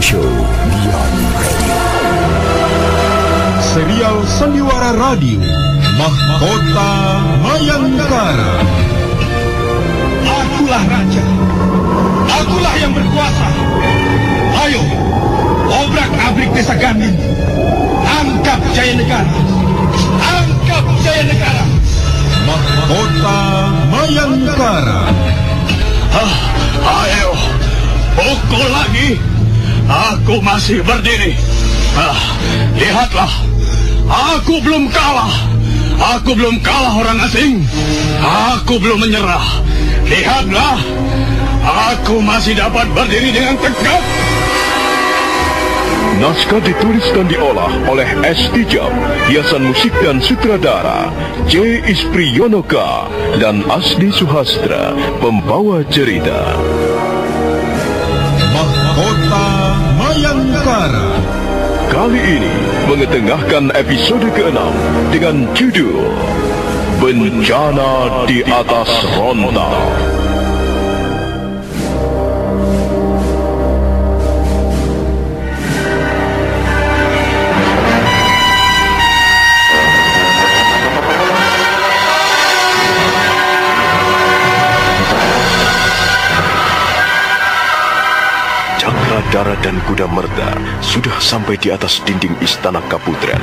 Show Beyond Radio. Serial Sandiwara Radio Masih berdiri. Ah, lihatlah, aku belum kalah. Aku belum kalah orang asing. Aku belum menyerah. Lihatlah, aku masih dapat berdiri dengan tegak. Naskah ditulis dan diolah oleh S. Tijab, hiasan musik dan sutradara J. Ispriyonoka dan Asdi Suhastra, pembawa cerita. Kali ini mengetengahkan episode ke-6 dengan judul Bencana di atas Ronda. Cakradara dan kuda merda sudah sampai di atas dinding istana Kaputren.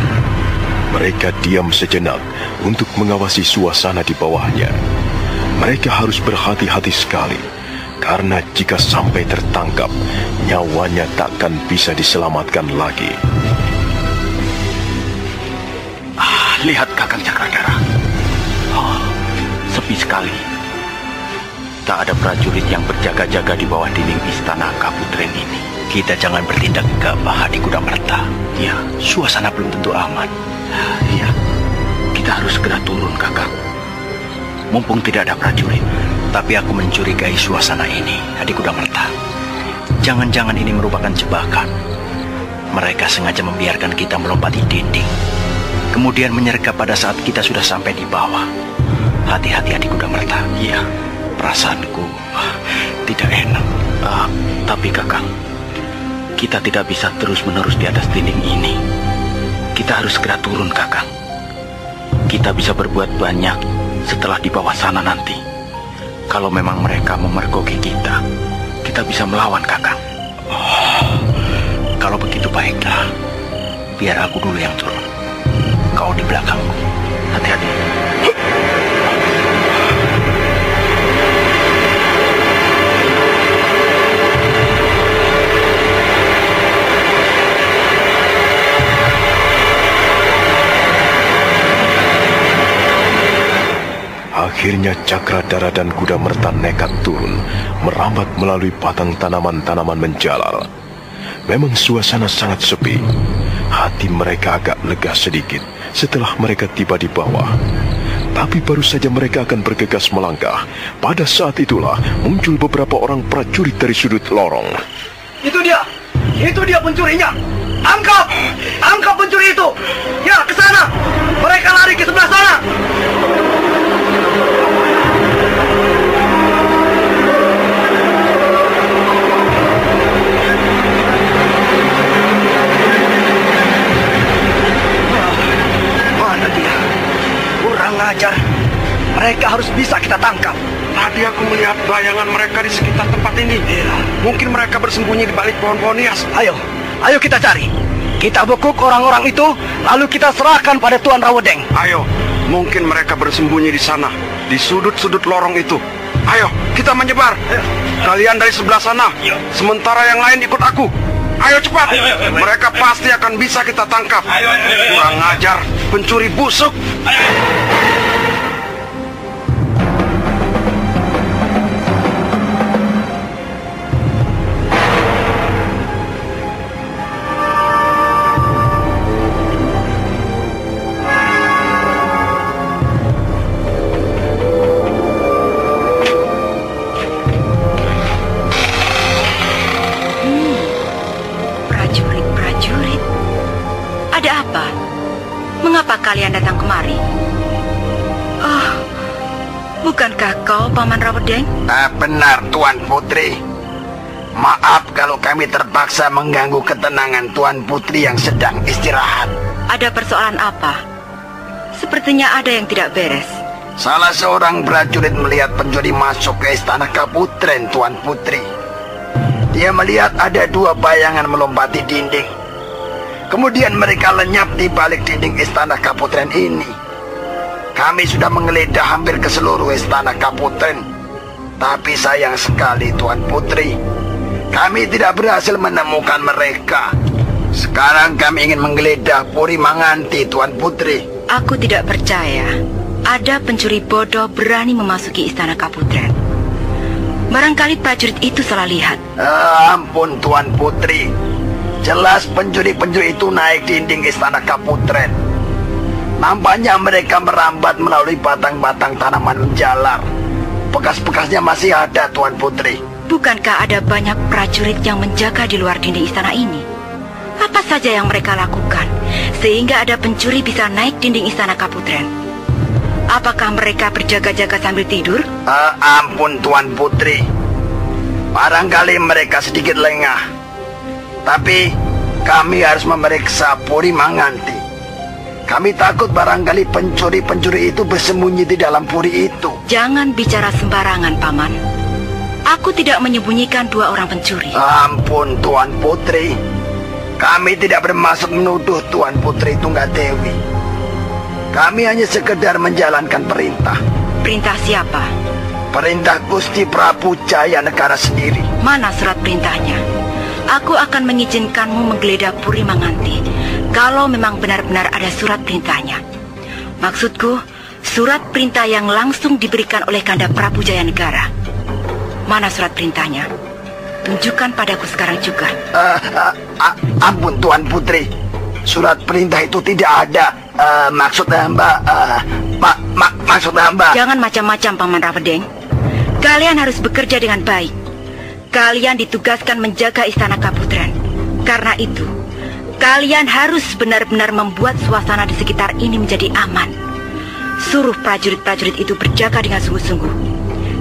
Mereka diam sejenak untuk mengawasi suasana di bawahnya. Mereka harus berhati-hati sekali, karena jika sampai tertangkap, nyawanya takkan bisa diselamatkan lagi. Lihat Kakang Cakradara. Oh, sepi sekali. Tak ada prajurit yang berjaga-jaga di bawah dinding istana Kaputren ini. Kita jangan bertindak gabah di kuda merta. Ya, suasana belum tentu aman. Ya, kita harus segera turun, Kakang. Mumpung tidak ada prajurit, tapi aku mencurigai suasana ini, adik kuda merta. Jangan-jangan ini merupakan jebakan. Mereka sengaja membiarkan kita melompati dinding. Kemudian menyergap pada saat kita sudah sampai di bawah. Hati-hati adik kuda merta. Iya, perasaanku tidak enak. Ah, tapi kakang, kita tidak bisa terus-menerus di atas dinding ini. Kita harus segera turun, kakang. Kita bisa berbuat banyak setelah di bawah sana nanti. Kalau memang mereka memergoki kita, kita bisa melawan, kakang. Oh, kalau begitu baiklah, biar aku dulu yang turun. Kau di belakangku. Hati-hati. Akhirnya Cakradara dan kuda merta nekat turun, merambat melalui batang tanaman-tanaman menjalar. Memang suasana sangat sepi. Hati mereka agak lega sedikit setelah mereka tiba di bawah. Tapi baru saja mereka akan bergegas melangkah. Pada saat itulah muncul beberapa orang prajurit dari sudut lorong. Itu dia. Itu dia pencurinya. Angkap! Angkap pencuri itu. Ya, ke sana. Mereka lari ke sebelah sana. Ajar. Mereka harus bisa kita tangkap. Tadi aku melihat bayangan mereka di sekitar tempat ini. Mungkin mereka bersembunyi di balik pohon-pohon hias. Ayo, ayo kita cari. Kita bekuk orang-orang itu, lalu kita serahkan pada Tuan Rawedeng. Ayo, mungkin mereka bersembunyi di sana, di sudut-sudut lorong itu. Ayo, kita menyebar. Kalian dari sebelah sana, sementara yang lain ikut aku. Ayo cepat, mereka pasti akan bisa kita tangkap. Kurang ajar, pencuri busuk. apa? Rawedeng? Ah, benar, Tuan Putri. Maaf kalau kami terpaksa mengganggu ketenangan Tuan Putri yang sedang istirahat. Ada persoalan apa? Sepertinya ada yang tidak beres. Salah seorang prajurit melihat pencuri masuk ke istana Kaputren, Tuan Putri. Dia melihat ada dua bayangan melompati dinding. Kemudian mereka lenyap di balik dinding istana Kaputren ini. Kami sudah menggeledah hampir ke seluruh istana Kaputren. Tapi sayang sekali Tuan Putri. Kami tidak berhasil menemukan mereka. Sekarang kami ingin menggeledah Puri Manganti, Tuan Putri. Aku tidak percaya ada pencuri bodoh berani memasuki istana Kaputren. Barangkali prajurit itu salah lihat. Ah, ampun, Tuan Putri. Jelas pencuri-pencuri itu naik dinding istana Kaputren. Nampaknya mereka merambat melalui batang-batang tanaman menjalar. Bekas-bekasnya masih ada, Tuan Putri. Bukankah ada banyak prajurit yang menjaga di luar dinding istana ini? Apa saja yang mereka lakukan sehingga ada pencuri bisa naik dinding istana Kaputren? Apakah mereka berjaga-jaga sambil tidur? Uh, ampun Tuan Putri. Barangkali mereka sedikit lengah. Tapi kami harus memeriksa Puri Manganti. Kami takut barangkali pencuri-pencuri itu bersembunyi di dalam puri itu. Jangan bicara sembarangan, Paman. Aku tidak menyembunyikan dua orang pencuri. Ampun, Tuan Putri. Kami tidak bermaksud menuduh Tuan Putri Tunggadewi. Kami hanya sekedar menjalankan perintah. Perintah siapa? Perintah Gusti Prabu Jaya Negara sendiri. Mana surat perintahnya? Aku akan mengizinkanmu menggeledah Puri Manganti kalau memang benar-benar ada surat perintahnya. Maksudku, surat perintah yang langsung diberikan oleh Kanda Prabu Jaya Negara. Mana surat perintahnya? Tunjukkan padaku sekarang juga. Uh, uh, uh, ampun Tuan Putri, surat perintah itu tidak ada. Uh, maksud hamba, uh, ma ma maksud hamba. Jangan macam-macam Paman Ravedeng. Kalian harus bekerja dengan baik. Kalian ditugaskan menjaga istana Kaputren. Karena itu, kalian harus benar-benar membuat suasana di sekitar ini menjadi aman. Suruh prajurit-prajurit itu berjaga dengan sungguh-sungguh.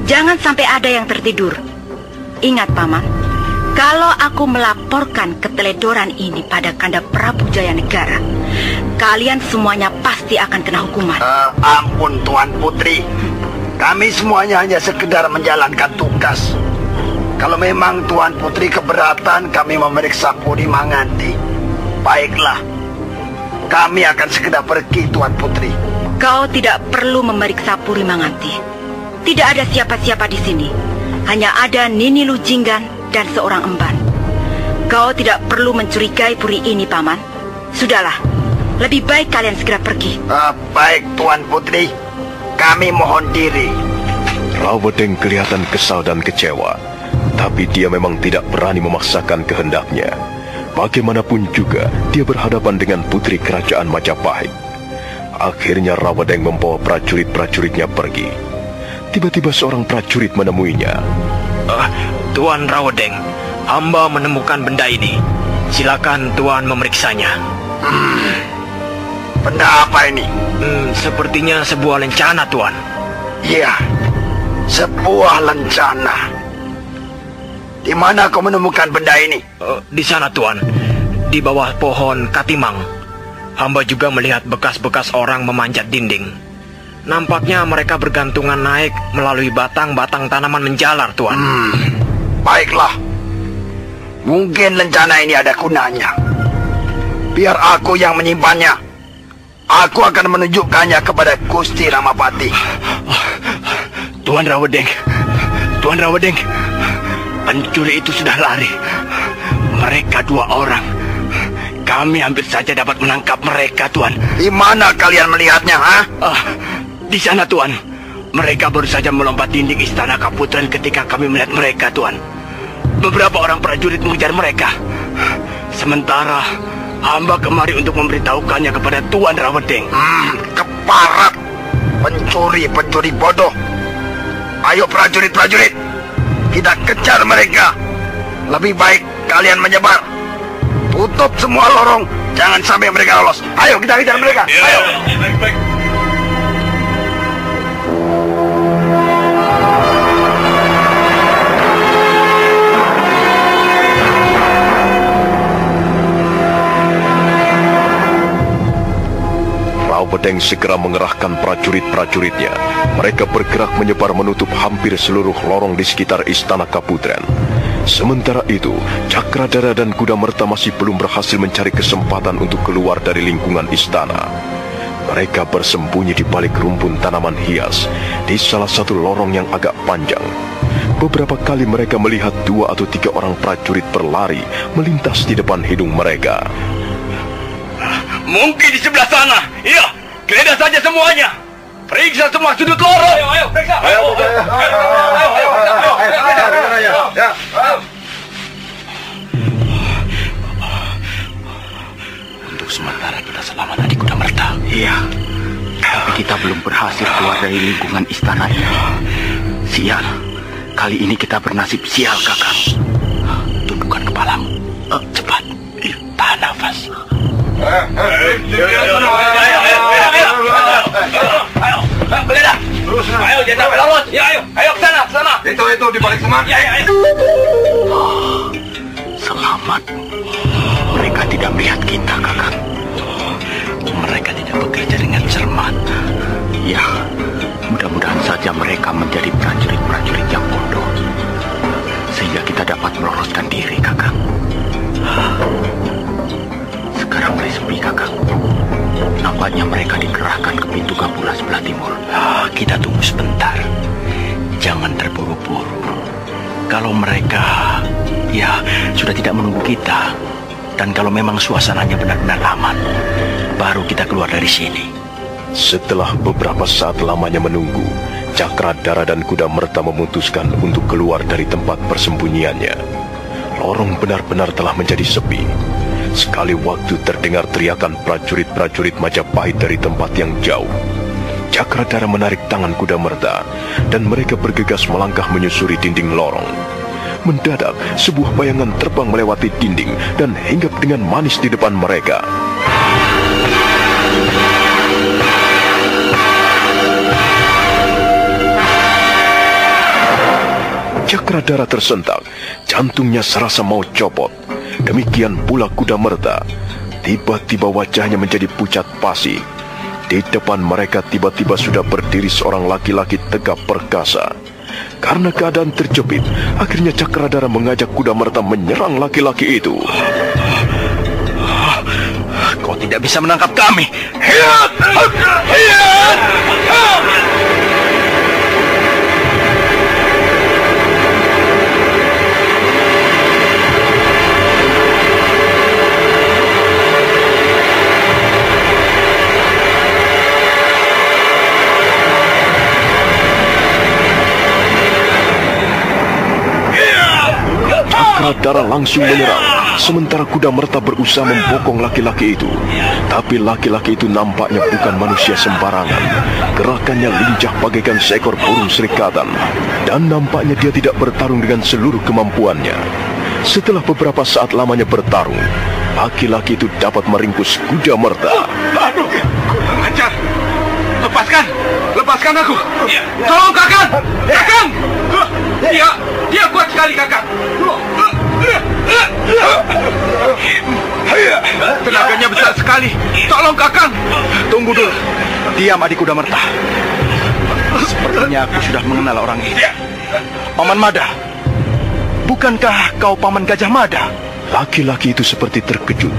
Jangan sampai ada yang tertidur. Ingat, Paman, kalau aku melaporkan keteledoran ini pada Kanda Prabu Jaya Negara, kalian semuanya pasti akan kena hukuman. Uh, ampun, Tuan Putri. Kami semuanya hanya sekedar menjalankan tugas. Kalau memang Tuan Putri keberatan kami memeriksa Puri Manganti, baiklah. Kami akan sekedar pergi, Tuan Putri. Kau tidak perlu memeriksa Puri Manganti. Tidak ada siapa-siapa di sini. Hanya ada Nini Lujinggan dan seorang emban. Kau tidak perlu mencurigai puri ini, Paman. Sudahlah, lebih baik kalian segera pergi. Uh, baik, Tuan Putri. Kami mohon diri. Rawedeng kelihatan kesal dan kecewa. Tapi dia memang tidak berani memaksakan kehendaknya. Bagaimanapun juga, dia berhadapan dengan putri kerajaan Majapahit. Akhirnya Rawedeng membawa prajurit-prajuritnya pergi. Tiba-tiba seorang prajurit menemuinya. Uh, Tuan Rawedeng, hamba menemukan benda ini. Silakan Tuan memeriksanya. Hmm, benda apa ini? Hmm, sepertinya sebuah lencana, Tuan. Iya, sebuah lencana. Di mana kau menemukan benda ini? Uh, di sana, Tuan. Di bawah pohon katimang. Hamba juga melihat bekas-bekas orang memanjat dinding. Nampaknya mereka bergantungan naik melalui batang-batang tanaman menjalar, Tuan. Hmm, baiklah. Mungkin lencana ini ada gunanya. Biar aku yang menyimpannya. Aku akan menunjukkannya kepada Gusti Ramapati. Tuan Rawedeng, Tuan Rawedeng, pencuri itu sudah lari. Mereka dua orang. Kami hampir saja dapat menangkap mereka, Tuan. Di mana kalian melihatnya, ha? Ah, di sana, Tuan. Mereka baru saja melompat dinding istana Kaputren ketika kami melihat mereka, Tuan. Beberapa orang prajurit mengejar mereka. Sementara hamba kemari untuk memberitahukannya kepada Tuan Rawedeng. Hmm, keparat. Pencuri-pencuri bodoh. Ayo prajurit-prajurit. Kita kejar mereka. Lebih baik kalian menyebar. Tutup semua lorong Jangan sampai mereka lolos. Ayo kita kejar mereka. Ayo. Bedeng segera mengerahkan prajurit-prajuritnya. Mereka bergerak menyebar menutup hampir seluruh lorong di sekitar Istana Kaputren. Sementara itu, Cakradara dan Kuda Merta masih belum berhasil mencari kesempatan untuk keluar dari lingkungan istana. Mereka bersembunyi di balik rumpun tanaman hias di salah satu lorong yang agak panjang. Beberapa kali mereka melihat dua atau tiga orang prajurit berlari melintas di depan hidung mereka. Mungkin di sebelah sana. Iya, geledah saja semuanya. Periksa semua sudut lorong. Ayo, ayo, periksa. Ayo, ayo, ayo, ayo, ayo, ayo, ayo. Untuk sementara kita selamat dari kuda merta. Iya. Tapi kita belum berhasil keluar dari lingkungan istana ini. Sial. Kali ini kita bernasib sial, Kakang. Tundukkan kepalamu. Eh, cepat. Tahan nafas. Ayo, ayo, ayo. Selamat. Mereka tidak melihat kita, Kakang. Mereka tidak bekerja dengan cermat. Ya, mudah-mudahan saja mereka menjadi prajurit-prajurit yang bodoh. Sehingga kita dapat meloloskan diri, Kakang. Mulai sepi, Kakang. Nampaknya mereka dikerahkan ke pintu gapura sebelah timur. Ah, kita tunggu sebentar. Jangan terburu-buru. Kalau mereka, ya, sudah tidak menunggu kita. Dan kalau memang suasananya benar-benar aman, baru kita keluar dari sini. Setelah beberapa saat lamanya menunggu, Cakradara dan Kuda Merta memutuskan untuk keluar dari tempat persembunyiannya. Lorong benar-benar telah menjadi sepi. Sekali waktu terdengar teriakan prajurit-prajurit Majapahit dari tempat yang jauh. Cakradara menarik tangan Kuda Merta dan mereka bergegas melangkah menyusuri dinding lorong. Mendadak, sebuah bayangan terbang melewati dinding dan hinggap dengan manis di depan mereka. Cakradara tersentak, jantungnya serasa mau copot. Demikian pula kuda merta. Tiba-tiba wajahnya menjadi pucat pasi. Di depan mereka tiba-tiba sudah berdiri seorang laki-laki tegap perkasa. Karena keadaan terjepit, akhirnya Cakradara mengajak kuda merta menyerang laki-laki itu. Kau tidak bisa menangkap kami. Cakradara langsung menyerang, sementara kuda merta berusaha membokong laki-laki itu. Tapi laki-laki itu nampaknya bukan manusia sembarangan. Gerakannya lincah bagaikan seekor burung serikatan. Dan nampaknya dia tidak bertarung dengan seluruh kemampuannya. Setelah beberapa saat lamanya bertarung, laki-laki itu dapat meringkus kuda merta. Aduh, kurang ajar. Lepaskan, lepaskan aku. Tolong kakang, kakang. Dia, dia kuat sekali kakang. Tenaganya besar sekali. Tolong kakang. Tunggu dulu. Diam adik kuda merta. Sepertinya aku sudah mengenal orang ini. Paman Mada. Bukankah kau paman Gajah Mada? Laki-laki itu seperti terkejut.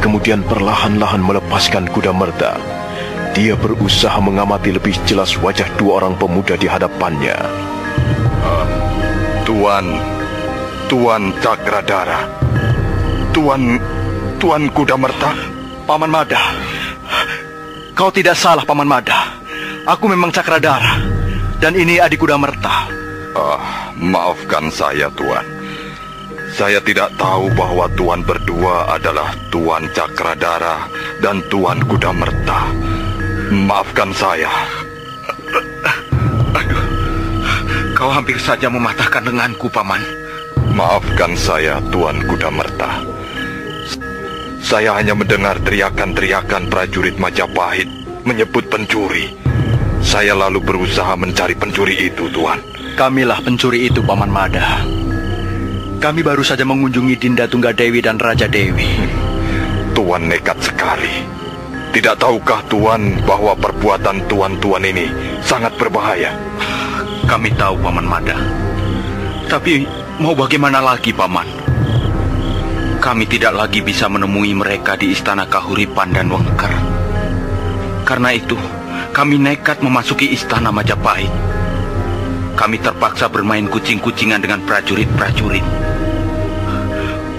Kemudian perlahan-lahan melepaskan kuda merta. Dia berusaha mengamati lebih jelas wajah dua orang pemuda di hadapannya. Tuan, Tuan Cakradara, Tuan, Tuan Kuda Merta, Paman Mada. Kau tidak salah, Paman Mada. Aku memang Cakradara. Dan ini adik kuda merta. Ah, maafkan saya, Tuan. Saya tidak tahu bahwa Tuan berdua adalah Tuan Cakradara dan Tuan Kuda Merta. Maafkan saya. Kau hampir saja mematahkan lenganku, Paman. Maafkan saya, Tuan Kuda Merta. Saya hanya mendengar teriakan-teriakan prajurit Majapahit menyebut pencuri. Saya lalu berusaha mencari pencuri itu, Tuan. Kamilah pencuri itu, Paman Mada. Kami baru saja mengunjungi Dinda Tunggadewi dan Raja Dewi. Tuan nekat sekali. Tidak tahukah Tuan bahwa perbuatan Tuan-Tuan ini sangat berbahaya? Kami tahu, Paman Mada. Tapi mau bagaimana lagi, Paman? Kami tidak lagi bisa menemui mereka di Istana Kahuripan dan Wengker. Karena itu, kami nekat memasuki Istana Majapahit. Kami terpaksa bermain kucing-kucingan dengan prajurit-prajurit.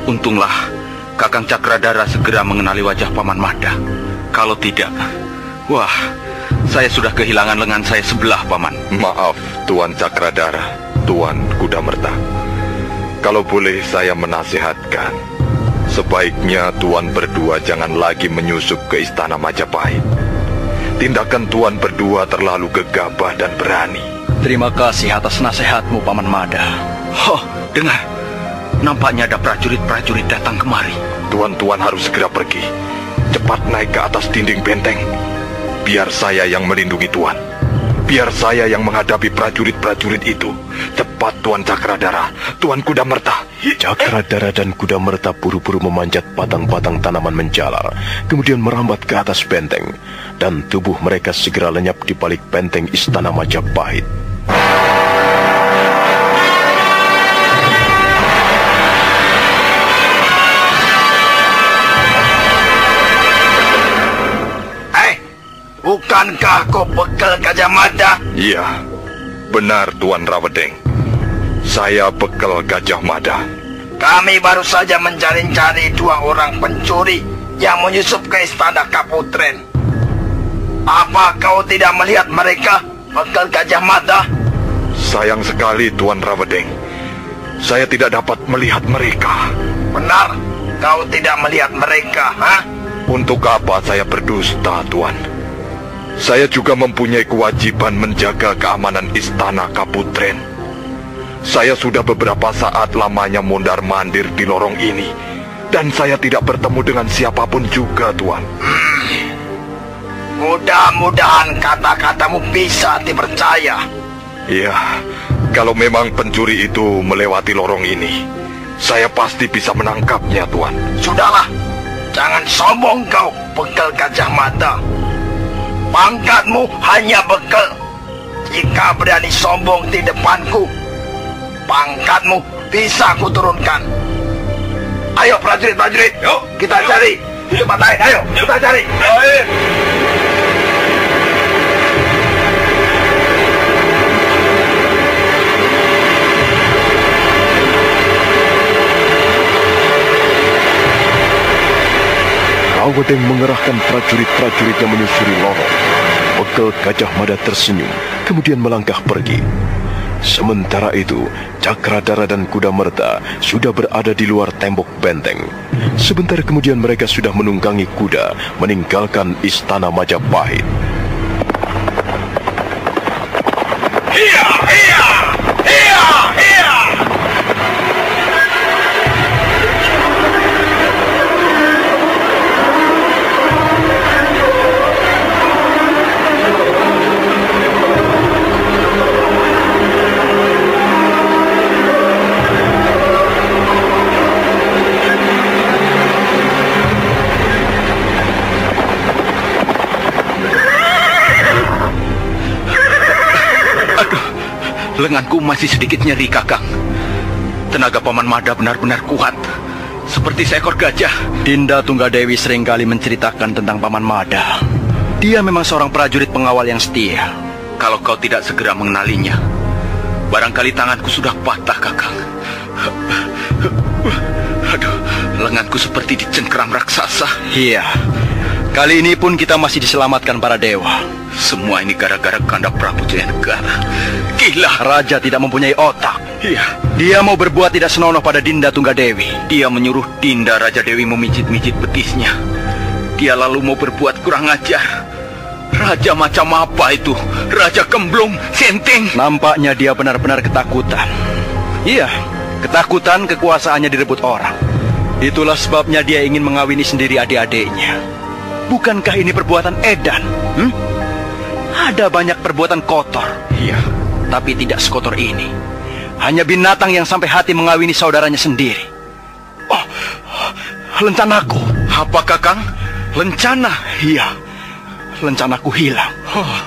Untunglah Kakang Cakradara segera mengenali wajah Paman Mada. Kalau tidak, wah, saya sudah kehilangan lengan saya sebelah, Paman. Maaf, Tuan Cakradara, Tuan Kuda Merta. Kalau boleh saya menasihatkan, sebaiknya Tuan berdua jangan lagi menyusup ke Istana Majapahit. Tindakan Tuan berdua terlalu gegabah dan berani. Terima kasih atas nasihatmu, Paman Mada. Oh, dengar. Nampaknya ada prajurit-prajurit datang kemari. Tuan-tuan harus segera pergi. Cepat naik ke atas dinding benteng. Biar saya yang melindungi Tuan. Biar saya yang menghadapi prajurit-prajurit itu. Cepat Tuan Cakradara, Tuan Kuda Merta. Cakradara dan Kuda Merta buru-buru memanjat batang-batang tanaman menjalar, kemudian merambat ke atas benteng, dan tubuh mereka segera lenyap di balik benteng istana Majapahit. Bukankah kau bekal Gajah Mada? Iya, benar Tuan Rawedeng. Saya bekal Gajah Mada. Kami baru saja mencari-cari dua orang pencuri yang menyusup ke istana Kaputren. Apa kau tidak melihat mereka bekal Gajah Mada? Sayang sekali Tuan Rawedeng. Saya tidak dapat melihat mereka. Benar, kau tidak melihat mereka, ha? Untuk apa saya berdusta, Tuan? Saya juga mempunyai kewajiban menjaga keamanan istana Kaputren. Saya sudah beberapa saat lamanya mondar-mandir di lorong ini. Dan saya tidak bertemu dengan siapa pun juga, Tuan. Hmm. Mudah-mudahan kata-katamu bisa dipercaya. Iya, kalau memang pencuri itu melewati lorong ini, saya pasti bisa menangkapnya, Tuan. Sudahlah, jangan sombong kau, bekal gajah mata. Pangkatmu hanya bekal. Jika berani sombong di depanku, pangkatmu bisa kuturunkan. Ayo prajurit-prajurit, yuk kita cari. Di tempat lain, ayo kita cari. Ayo. Rawedeng mengerahkan prajurit-prajurit yang menyusuri lorong. Bekal Gajah Mada tersenyum, kemudian melangkah pergi. Sementara itu, Cakradara dan Kuda Merta sudah berada di luar tembok benteng. Sebentar kemudian mereka sudah menunggangi kuda meninggalkan istana Majapahit. Lenganku masih sedikit nyeri, Kakang. Tenaga Paman Mada benar-benar kuat. Seperti seekor gajah. Dinda Tunggadewi sering kali menceritakan tentang Paman Mada. Dia memang seorang prajurit pengawal yang setia. Kalau kau tidak segera mengenalinya, barangkali tanganku sudah patah, Kakang. Aduh, lenganku seperti dicengkeram raksasa. Iya. Kali ini pun kita masih diselamatkan para dewa. Semua ini gara-gara kanda Prabu Jayanegara. Gila, Raja tidak mempunyai otak. Iya. Dia mau berbuat tidak senonoh pada Dinda Tunggadewi. Dia menyuruh Dinda Raja Dewi memijit-mijit betisnya. Dia lalu mau berbuat kurang ajar. Raja macam apa itu? Raja Kemblung, Senteng. Nampaknya dia benar-benar ketakutan. Iya, ketakutan kekuasaannya direbut orang. Itulah sebabnya dia ingin mengawini sendiri adik-adiknya. Bukankah ini perbuatan edan? Hmm? Ada banyak perbuatan kotor. Iya. Tapi tidak sekotor ini. Hanya binatang yang sampai hati mengawini saudaranya sendiri. Oh, lencanaku. Apa kakang? Lencana? Iya. Lencanaku hilang. Oh.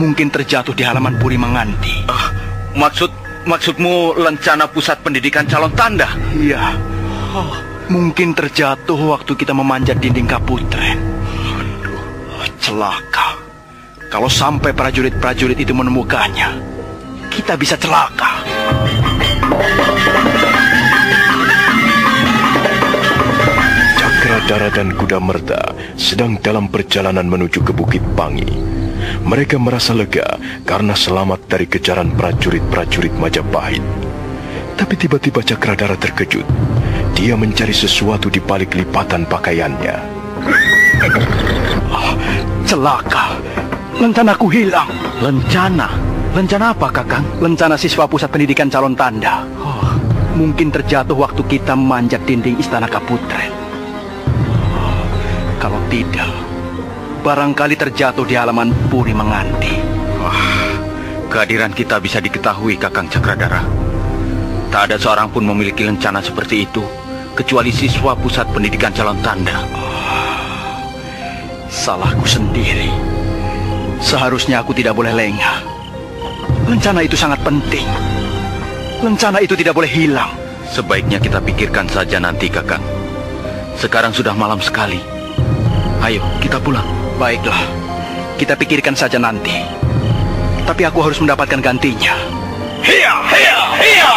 Mungkin terjatuh di halaman Puri Menganti. Uh, maksud maksudmu lencana pusat pendidikan calon tanda? Iya. Oh. Mungkin terjatuh waktu kita memanjat dinding Kaputren. Aduh, celaka. Kalau sampai prajurit-prajurit itu menemukannya, kita bisa celaka. Cakradara dan Kuda Merta sedang dalam perjalanan menuju ke Bukit Pangi. Mereka merasa lega karena selamat dari kejaran prajurit-prajurit Majapahit. Tapi tiba-tiba Cakradara terkejut dia mencari sesuatu di balik lipatan pakaiannya. Oh, celaka. Lencanaku hilang. Lencana? Lencana apa, Kakang? Lencana siswa pusat pendidikan calon tanda. Oh, mungkin terjatuh waktu kita memanjat dinding istana Kaputren. Oh, kalau tidak, barangkali terjatuh di halaman Puri Menganti. Wah, kehadiran kita bisa diketahui, Kakang Cakradara. Tak ada seorang pun memiliki rencana seperti itu kecuali siswa pusat pendidikan calon tanda. Oh, salahku sendiri. Seharusnya aku tidak boleh lengah. Rencana itu sangat penting. Rencana itu tidak boleh hilang. Sebaiknya kita pikirkan saja nanti, Kakang. Sekarang sudah malam sekali. Ayo, kita pulang. Baiklah. Kita pikirkan saja nanti. Tapi aku harus mendapatkan gantinya. Hiya, hiya, hiya!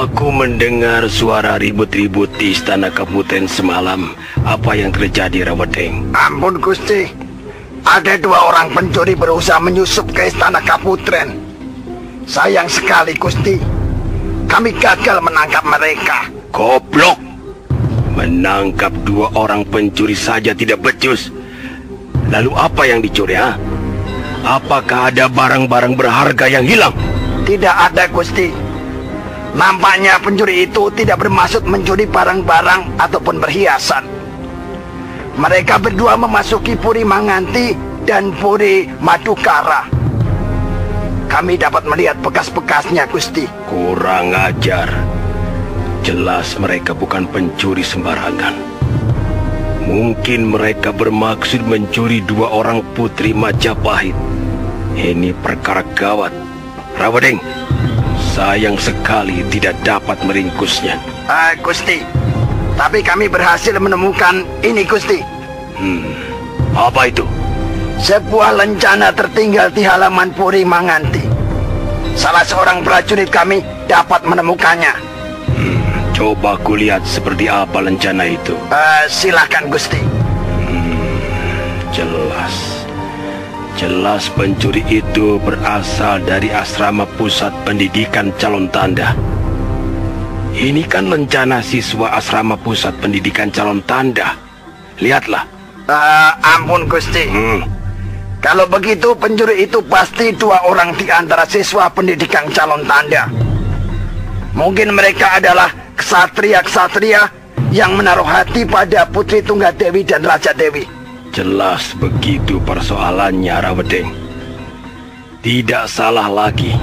Aku mendengar suara ribut-ribut di istana kabupaten semalam. Apa yang terjadi, Rawateng? Ampun, Gusti. Ada dua orang pencuri berusaha menyusup ke istana Kaputren. Sayang sekali, Gusti. Kami gagal menangkap mereka. Goblok! Menangkap dua orang pencuri saja tidak becus. Lalu apa yang dicuri, ha? Apakah ada barang-barang berharga yang hilang? Tidak ada, Gusti. Nampaknya pencuri itu tidak bermaksud mencuri barang-barang ataupun perhiasan. Mereka berdua memasuki Puri Manganti dan Puri Madukara. Kami dapat melihat bekas-bekasnya, Gusti. Kurang ajar. Jelas mereka bukan pencuri sembarangan. Mungkin mereka bermaksud mencuri dua orang putri Majapahit. Ini perkara gawat. Rawadeng, Sayang sekali tidak dapat meringkusnya. Uh, Gusti, tapi kami berhasil menemukan ini, Gusti. Hmm, apa itu? Sebuah lencana tertinggal di halaman Puri Manganti. Salah seorang prajurit kami dapat menemukannya. Hmm, coba kulihat seperti apa lencana itu. Uh, silakan, Gusti. Hmm, jelas. Jelas pencuri itu berasal dari asrama pusat pendidikan calon tanda. Ini kan rencana siswa asrama pusat pendidikan calon tanda. Lihatlah. Uh, ampun Gusti. Hmm. Kalau begitu pencuri itu pasti dua orang di antara siswa pendidikan calon tanda. Mungkin mereka adalah ksatria-ksatria yang menaruh hati pada Putri Tunggadewi dan Raja Dewi. Jelas begitu persoalannya, Rawedeng. Tidak salah lagi.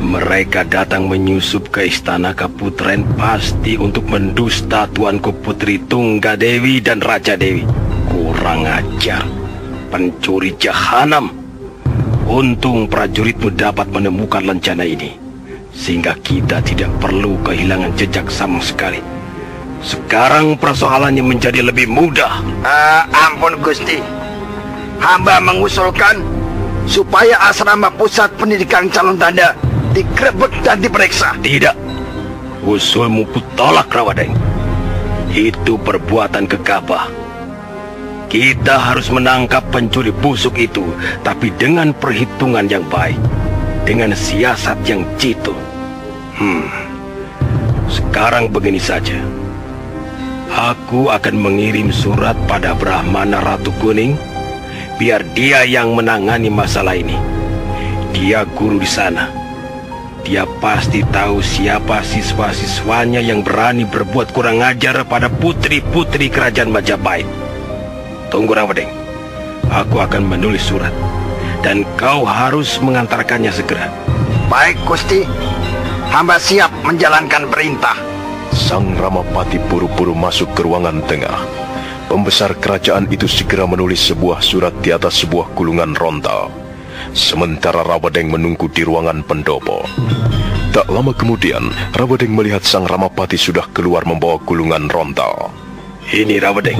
Mereka datang menyusup ke istana Kaputren pasti untuk mendusta tuanku Putri Tunggadewi dan Raja Dewi. Kurang ajar. Pencuri jahanam. Untung prajuritmu dapat menemukan lencana ini. Sehingga kita tidak perlu kehilangan jejak sama sekali. Sekarang persoalannya menjadi lebih mudah. Uh, ampun Gusti. Hamba mengusulkan supaya asrama pusat pendidikan calon tanda digrebek dan diperiksa. Tidak. Usulmu kutolak, Rawadeng. Itu perbuatan gegabah. Kita harus menangkap pencuri busuk itu, tapi dengan perhitungan yang baik, dengan siasat yang jitu. Hmm, sekarang begini saja. Aku akan mengirim surat pada Brahmana Ratu Kuning, biar dia yang menangani masalah ini. Dia guru di sana. Dia pasti tahu siapa siswa-siswanya yang berani berbuat kurang ajar pada putri-putri kerajaan Majapahit. Tunggu Rawadeng. Aku akan menulis surat. Dan kau harus mengantarkannya segera. Baik, Gusti. Hamba siap menjalankan perintah. Sang Ramapati buru-buru masuk ke ruangan tengah. Pembesar kerajaan itu segera menulis sebuah surat di atas sebuah gulungan rontal. Sementara Rawadeng menunggu di ruangan pendopo. Tak lama kemudian, Rawadeng melihat Sang Ramapati sudah keluar membawa gulungan rontal. Ini Rawadeng.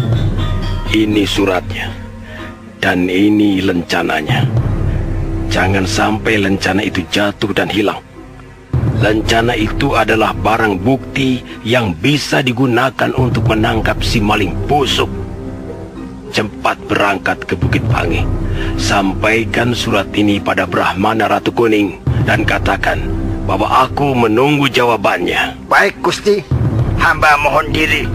Ini suratnya. Dan ini lencananya. Jangan sampai lencana itu jatuh dan hilang. Lencana itu adalah barang bukti yang bisa digunakan untuk menangkap si maling busuk. Cepat berangkat ke Bukit Pangi. Sampaikan surat ini pada Brahmana Ratu Kuning dan katakan bahwa aku menunggu jawabannya. Baik, Gusti. Hamba mohon diri.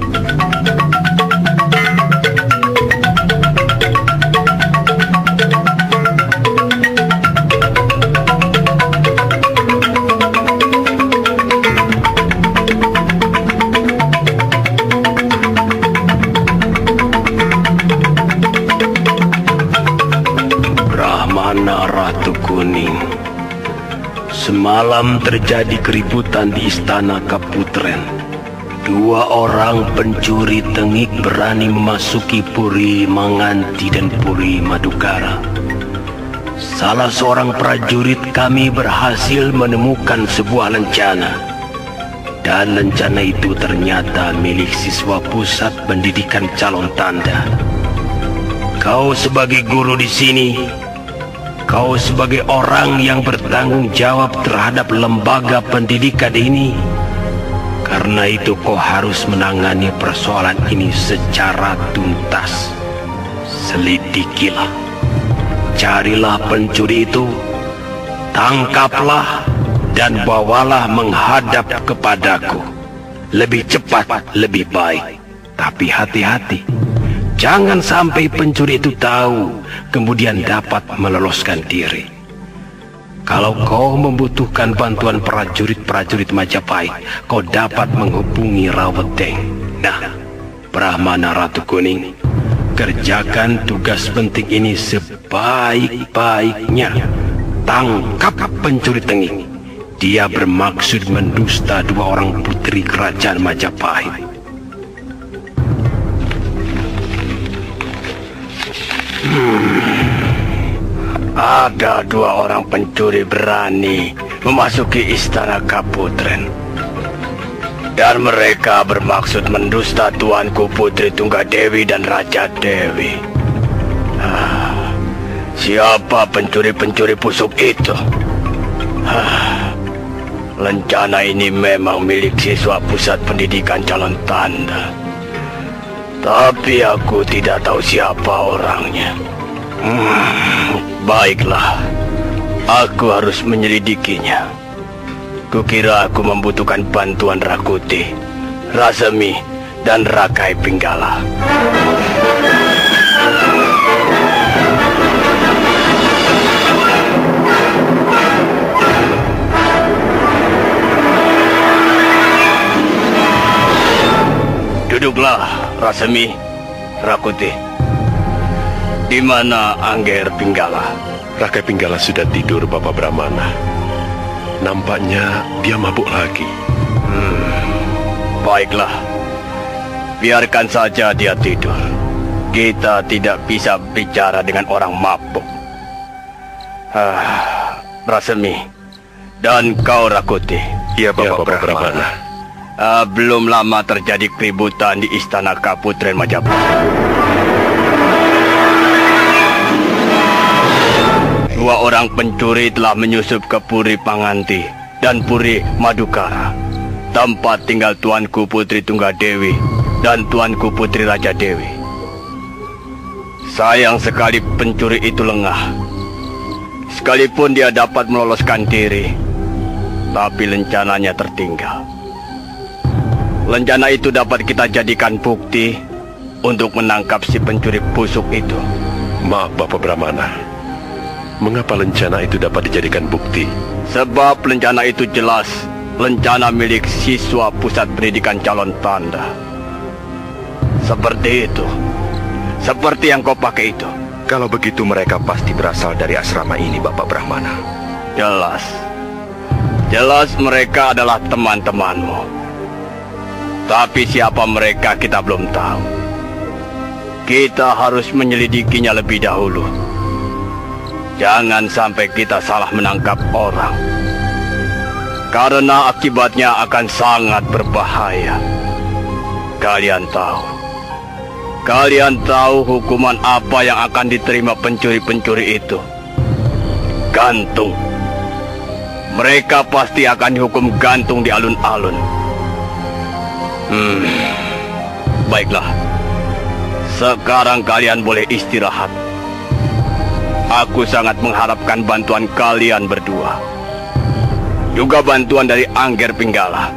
Semalam terjadi keributan di istana Kaputren. Dua orang pencuri tengik berani memasuki Puri Manganti dan Puri Madukara. Salah seorang prajurit kami berhasil menemukan sebuah lencana. Dan lencana itu ternyata milik siswa pusat pendidikan calon tanda. Kau sebagai guru di sini, kau sebagai orang yang bertanggung jawab terhadap lembaga pendidikan ini. Karena itu kau harus menangani persoalan ini secara tuntas. Selidikilah. Carilah pencuri itu, tangkaplah dan bawalah menghadap kepadaku. Lebih cepat, lebih baik. Tapi hati-hati. Jangan sampai pencuri itu tahu, kemudian dapat meloloskan diri. Kalau kau membutuhkan bantuan prajurit-prajurit Majapahit, kau dapat menghubungi Raweteng. Nah, Brahmana Ratu Kuning, kerjakan tugas penting ini sebaik-baiknya. Tangkap pencuri tengik. Dia bermaksud mendusta dua orang putri kerajaan Majapahit. Ada dua orang pencuri berani memasuki istana Kaputren. Dan mereka bermaksud mendusta tuanku Putri Tunggadewi dan Raja Dewi. Ah, siapa pencuri-pencuri pusuk itu? Ah, lencana ini memang milik siswa pusat pendidikan calon tanda. Tapi aku tidak tahu siapa orangnya. Hmm, baiklah, aku harus menyelidikinya. Kukira aku membutuhkan bantuan Rakuti, Rasemi, dan Rakai Pinggala. Duduklah, Rasemi, Rakuti. Di mana Angger Pinggala? Rakai Pinggala sudah tidur, Bapak Brahmana. Nampaknya dia mabuk lagi. Hmm, baiklah. Biarkan saja dia tidur. Kita tidak bisa bicara dengan orang mabuk. Ah, Rasemi. Dan kau Rakuti. Iya, Bapak, ya, Bapak Brahmana. Brahmana. Uh, belum lama terjadi keributan di Istana Kaputren Majapahit. Dua orang pencuri telah menyusup ke Puri Panganti dan Puri Madukara, tempat tinggal tuanku Putri Tunggadewi dan tuanku Putri Raja Dewi. Sayang sekali pencuri itu lengah. Sekalipun dia dapat meloloskan diri, tapi lencananya tertinggal. Lencana itu dapat kita jadikan bukti untuk menangkap si pencuri busuk itu. Maaf Bapak Brahmana. Mengapa lencana itu dapat dijadikan bukti? Sebab lencana itu jelas lencana milik siswa pusat pendidikan calon tanda. Seperti itu. Seperti yang kau pakai itu. Kalau begitu mereka pasti berasal dari asrama ini, Bapak Brahmana. Jelas. Jelas mereka adalah teman-temanmu. Tapi siapa mereka kita belum tahu. Kita harus menyelidikinya lebih dahulu. Jangan sampai kita salah menangkap orang. Karena akibatnya akan sangat berbahaya. Kalian tahu. Kalian tahu hukuman apa yang akan diterima pencuri-pencuri itu? Gantung. Mereka pasti akan dihukum gantung di alun-alun. Hmm. Baiklah. Sekarang kalian boleh istirahat. Aku sangat mengharapkan bantuan kalian berdua. Juga bantuan dari Angger Pinggala.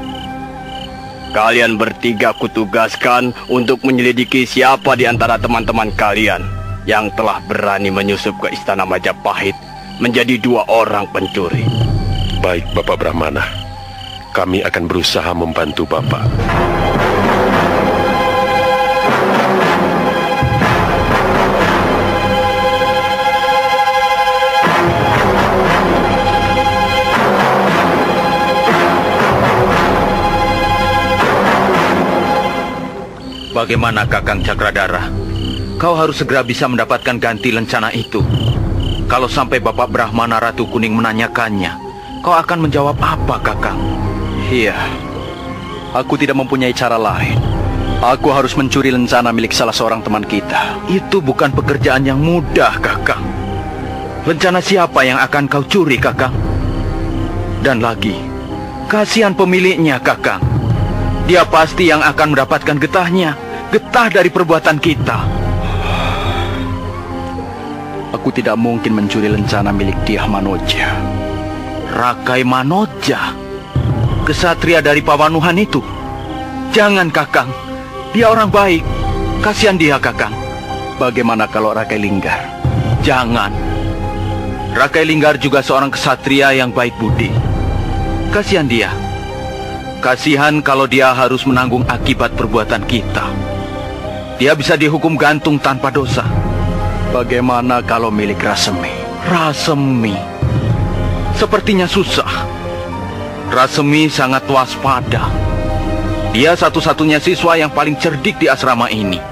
Kalian bertiga kutugaskan untuk menyelidiki siapa di antara teman-teman kalian yang telah berani menyusup ke Istana Majapahit menjadi dua orang pencuri. Baik Bapak Brahmana. Kami akan berusaha membantu Bapak. Bagaimana Kakang Cakradara? Kau harus segera bisa mendapatkan ganti lencana itu. Kalau sampai Bapak Brahmana Ratu Kuning menanyakannya, kau akan menjawab apa, Kakang? Iya, aku tidak mempunyai cara lain. Aku harus mencuri lencana milik salah seorang teman kita. Itu bukan pekerjaan yang mudah, Kakang. Lencana siapa yang akan kau curi, Kakang? Dan lagi, kasihan pemiliknya, Kakang. Dia pasti yang akan mendapatkan getahnya. Getah dari perbuatan kita. Aku tidak mungkin mencuri lencana milik Diah Manoja. Rakai Manoja? Kesatria dari Pawanuhan itu? Jangan, Kakang. Dia orang baik. Kasihan dia, Kakang. Bagaimana kalau Rakai Linggar? Jangan. Rakai Linggar juga seorang kesatria yang baik budi. Kasihan dia. Kasihan kalau dia harus menanggung akibat perbuatan kita. Dia bisa dihukum gantung tanpa dosa. Bagaimana kalau milik Rasemi? Rasemi? Sepertinya susah. Rasemi sangat waspada. Dia satu-satunya siswa yang paling cerdik di asrama ini.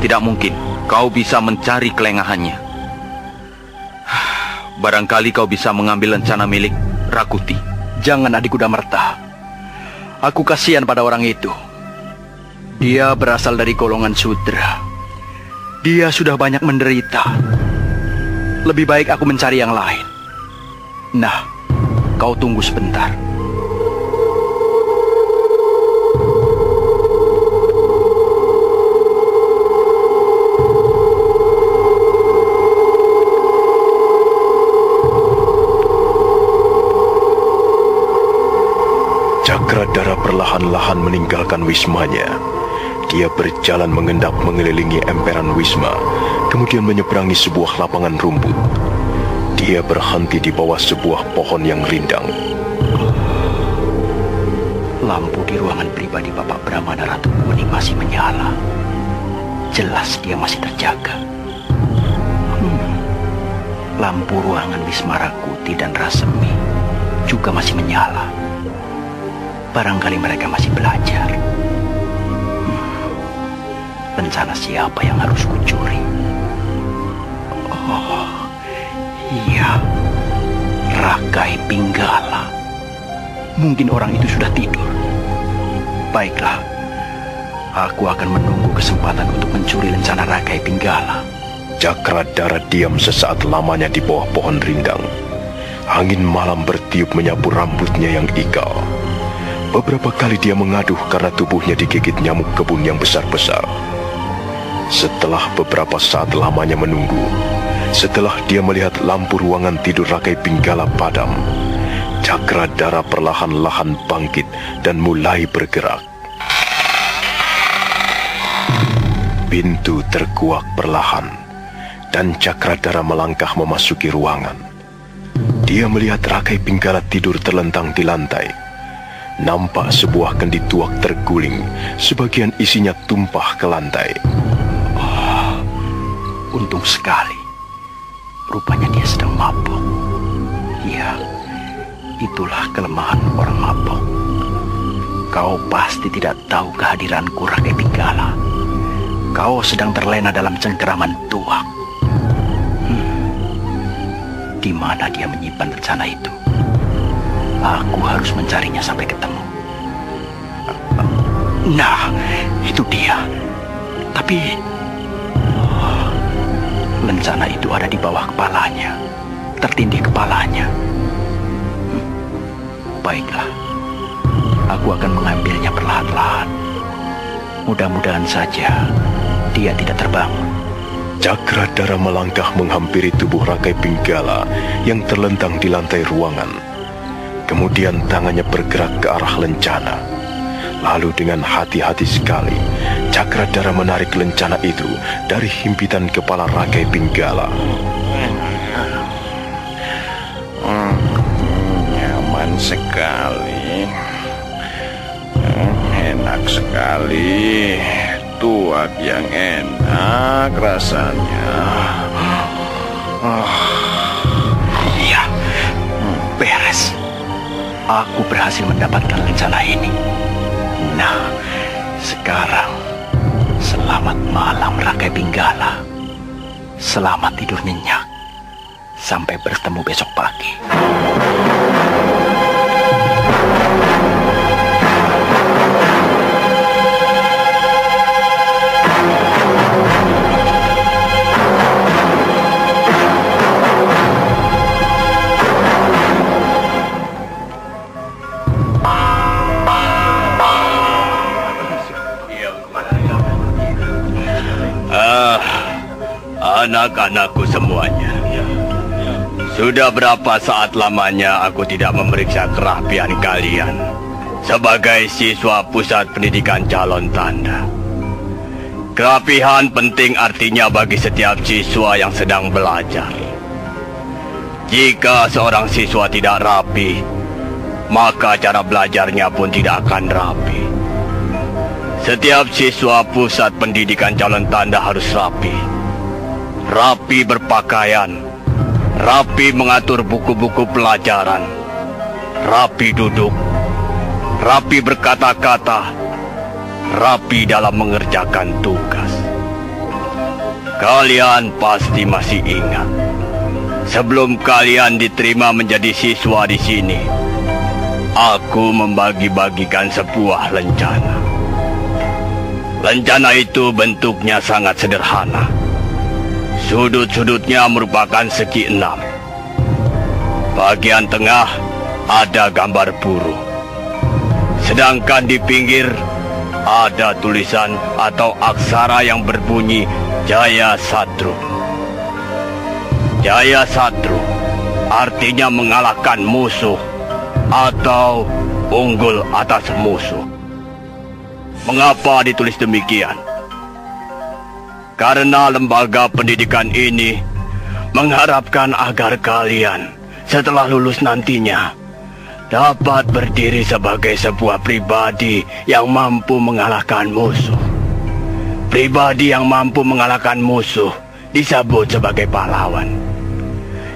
Tidak mungkin kau bisa mencari kelengahannya. Barangkali kau bisa mengambil rencana milik Rakuti. Jangan adik kuda merta. Aku kasihan pada orang itu. Dia berasal dari golongan sudra. Dia sudah banyak menderita. Lebih baik aku mencari yang lain. Nah, kau tunggu sebentar. Cakradara perlahan-lahan meninggalkan wismanya. Dia berjalan mengendap mengelilingi emperan wisma, kemudian menyeberangi sebuah lapangan rumput. Dia berhenti di bawah sebuah pohon yang rindang. Lampu di ruangan pribadi Bapak Brahmana Ratu Kuning masih menyala. Jelas dia masih terjaga. Hmm. Lampu ruangan Wisma Rakuti dan Rasemi juga masih menyala. Barangkali mereka masih belajar. Hmm. Rencana siapa yang harus kucuri? Rakai Pinggala. Mungkin orang itu sudah tidur. Baiklah. Aku akan menunggu kesempatan untuk mencuri lencana Rakai Pinggala. Cakradara diam sesaat lamanya di bawah pohon rindang. Angin malam bertiup menyapu rambutnya yang ikal. Beberapa kali dia mengaduh karena tubuhnya digigit nyamuk kebun yang besar-besar. Setelah beberapa saat lamanya menunggu, setelah dia melihat lampu ruangan tidur Rakai Pinggala padam, cakra darah perlahan-lahan bangkit dan mulai bergerak. Pintu terkuak perlahan, dan cakra darah melangkah memasuki ruangan. Dia melihat Rakai Pinggala tidur terlentang di lantai. Nampak sebuah kendi tuak terguling, sebagian isinya tumpah ke lantai. Oh, untung sekali. Rupanya dia sedang mabuk. Ya, itulah kelemahan orang mabuk. Kau pasti tidak tahu kehadiranku Rakai Pinggala. Kau sedang terlena dalam cengkeraman tuak. Hmm. Di mana dia menyimpan rencana itu? Aku harus mencarinya sampai ketemu. Nah, itu dia. Tapi lencana itu ada di bawah kepalanya, tertindih kepalanya. Hmm, baiklah, aku akan mengambilnya perlahan-lahan. Mudah-mudahan saja dia tidak terbangun. Cakra darah melangkah menghampiri tubuh Rakai Pinggala yang terlentang di lantai ruangan. Kemudian tangannya bergerak ke arah lencana. Lalu dengan hati-hati sekali, cakra darah menarik lencana itu dari himpitan kepala Rakai Pinggala. Hmm, nyaman sekali. Hmm, enak sekali. Tuak yang enak rasanya. Oh. Iya, beres. Aku berhasil mendapatkan rencana ini. Nah, sekarang selamat malam Rakai Pinggala. Selamat tidur nyenyak. Sampai bertemu besok pagi. Anak-anakku semuanya. Sudah berapa saat lamanya aku tidak memeriksa kerapian kalian sebagai siswa pusat pendidikan calon tanda. Kerapihan penting artinya bagi setiap siswa yang sedang belajar. Jika seorang siswa tidak rapi, maka cara belajarnya pun tidak akan rapi. Setiap siswa pusat pendidikan calon tanda harus rapi rapi berpakaian, rapi mengatur buku-buku pelajaran, rapi duduk, rapi berkata-kata, rapi dalam mengerjakan tugas. Kalian pasti masih ingat, sebelum kalian diterima menjadi siswa di sini, aku membagi-bagikan sebuah lencana. Lencana itu bentuknya sangat sederhana Sudut-sudutnya merupakan segi enam. Bagian tengah ada gambar burung. Sedangkan di pinggir ada tulisan atau aksara yang berbunyi Jaya Satru. Jaya Satru artinya mengalahkan musuh atau unggul atas musuh. Mengapa ditulis demikian? Karena lembaga pendidikan ini mengharapkan agar kalian setelah lulus nantinya dapat berdiri sebagai sebuah pribadi yang mampu mengalahkan musuh. Pribadi yang mampu mengalahkan musuh disebut sebagai pahlawan.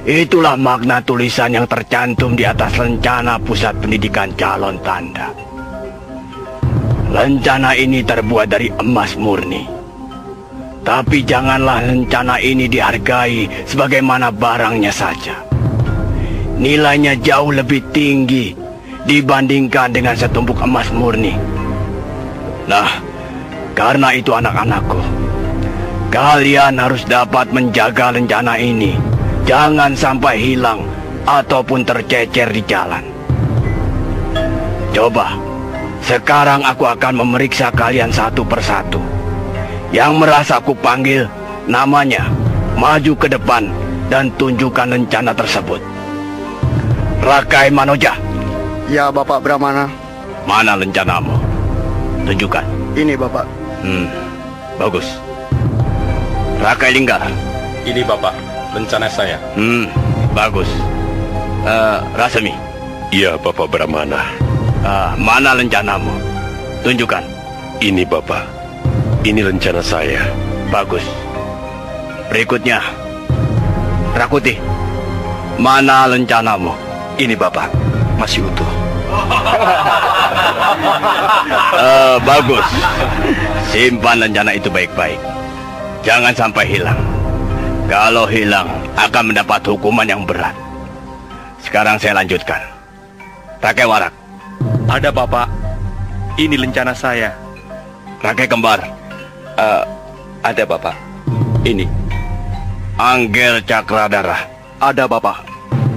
Itulah makna tulisan yang tercantum di atas rencana pusat pendidikan calon tanda. Rencana ini terbuat dari emas murni tapi janganlah rencana ini dihargai sebagaimana barangnya saja. Nilainya jauh lebih tinggi dibandingkan dengan setumpuk emas murni. Nah, karena itu anak-anakku, kalian harus dapat menjaga rencana ini. Jangan sampai hilang ataupun tercecer di jalan. Coba, Sekarang aku akan memeriksa kalian satu persatu. Yang merasa aku panggil, namanya, maju ke depan dan tunjukkan rencana tersebut. Rakai Manoja. Ya, Bapak Brahmana. Mana rencanamu? Tunjukkan. Ini, Bapak. Hmm, bagus. Rakai Linggar. Ini, Bapak. Rencana saya. Hmm, bagus. Uh, Rasemi. Iya, Bapak Brahmana. Uh, mana rencanamu? Tunjukkan. Ini, Bapak. Ini rencana saya. Bagus. Berikutnya. Rakuti. Mana rencanamu? Ini, Bapak. Masih utuh. uh, bagus. Simpan rencana itu baik-baik. Jangan sampai hilang. Kalau hilang, akan mendapat hukuman yang berat. Sekarang saya lanjutkan. Rakai Warak. Ada, Bapak. Ini rencana saya. Rakai Kembar. Uh, ada, Bapak. Ini. Angger Cakradara. Ada, Bapak.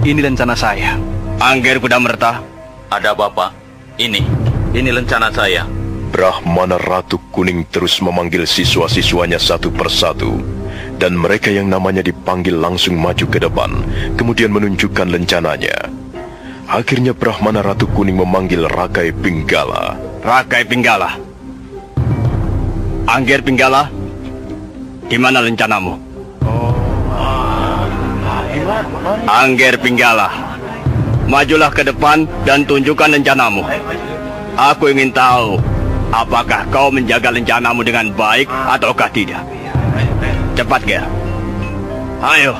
Ini rencana saya. Angger Kuda Merta. Ada, Bapak. Ini. Ini rencana saya. Brahmana Ratu Kuning terus memanggil siswa-siswanya satu persatu. Dan mereka yang namanya dipanggil langsung maju ke depan, kemudian menunjukkan rencananya. Akhirnya Brahmana Ratu Kuning memanggil Rakai Pinggala. Rakai Pinggala. Angger Pinggala, gimana rencanamu? Angger Pinggala, majulah ke depan dan tunjukkan rencanamu. Aku ingin tahu, apakah kau menjaga rencanamu dengan baik ataukah tidak? Cepat, Ger. Ayo.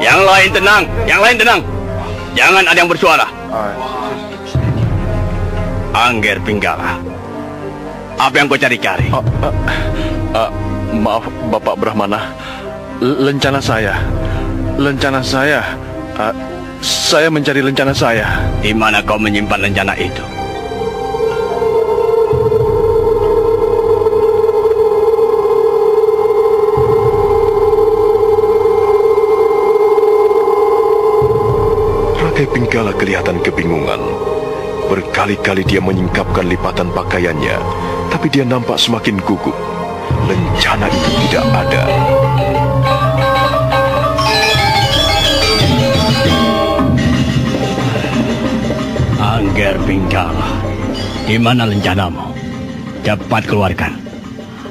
Yang lain tenang, yang lain tenang. Jangan ada yang bersuara. Angger Pinggala. Apa yang kau cari-cari? Uh, uh, uh, maaf, Bapak Brahmana. Lencana saya. Lencana saya. Uh, saya mencari rencana saya. Di mana kau menyimpan rencana itu? Rakai Pinggala kelihatan kebingungan. Berkali-kali dia menyingkapkan lipatan pakaiannya, tapi dia nampak semakin gugup. Lencana itu tidak ada. Angger Pinggala, di mana rencanamu? Cepat keluarkan.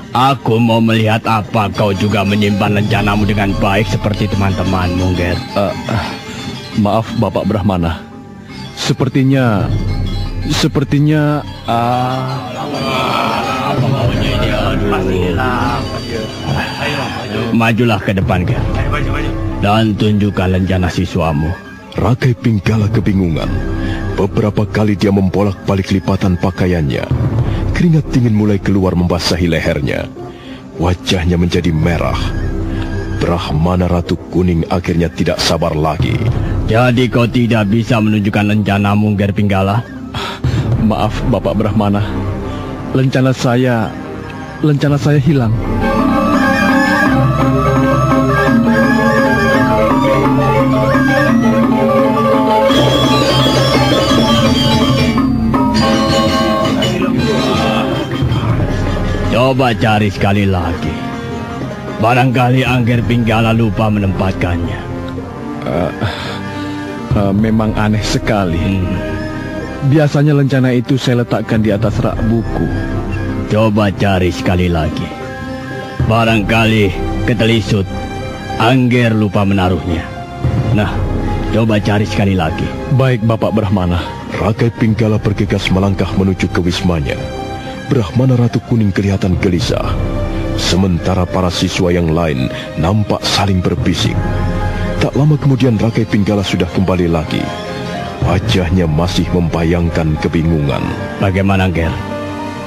Aku mau melihat apa kau juga menyimpan rencanamu dengan baik seperti teman-temanmu, Ger. Uh, uh, maaf, Bapak Brahmana. Sepertinya, sepertinya, uh... Majulah ke depan, Ger. Dan tunjukkan rencana siswamu. Rakai Pinggala kebingungan. Beberapa kali dia membolak-balik lipatan pakaiannya. Keringat dingin mulai keluar membasahi lehernya. Wajahnya menjadi merah. Brahmana Ratu Kuning akhirnya tidak sabar lagi. Jadi kau tidak bisa menunjukkan rencanamu, Ger Pinggala? Maaf, Bapak Brahmana. Rencana saya, rencana saya hilang. Coba cari sekali lagi. Barangkali Angger Pinggala lupa menempatkannya. Uh, uh, memang aneh sekali. Hmm. Biasanya lencana itu saya letakkan di atas rak buku. Coba cari sekali lagi. Barangkali ketelisut. Angger lupa menaruhnya. Nah, coba cari sekali lagi. Baik, Bapak Brahmana. Rakai Pinggala bergegas melangkah menuju ke wismanya. Brahmana Ratu Kuning kelihatan gelisah. Sementara para siswa yang lain nampak saling berbisik. Tak lama kemudian Rakai Pinggala sudah kembali lagi. Wajahnya masih membayangkan kebingungan. Bagaimana, Ger?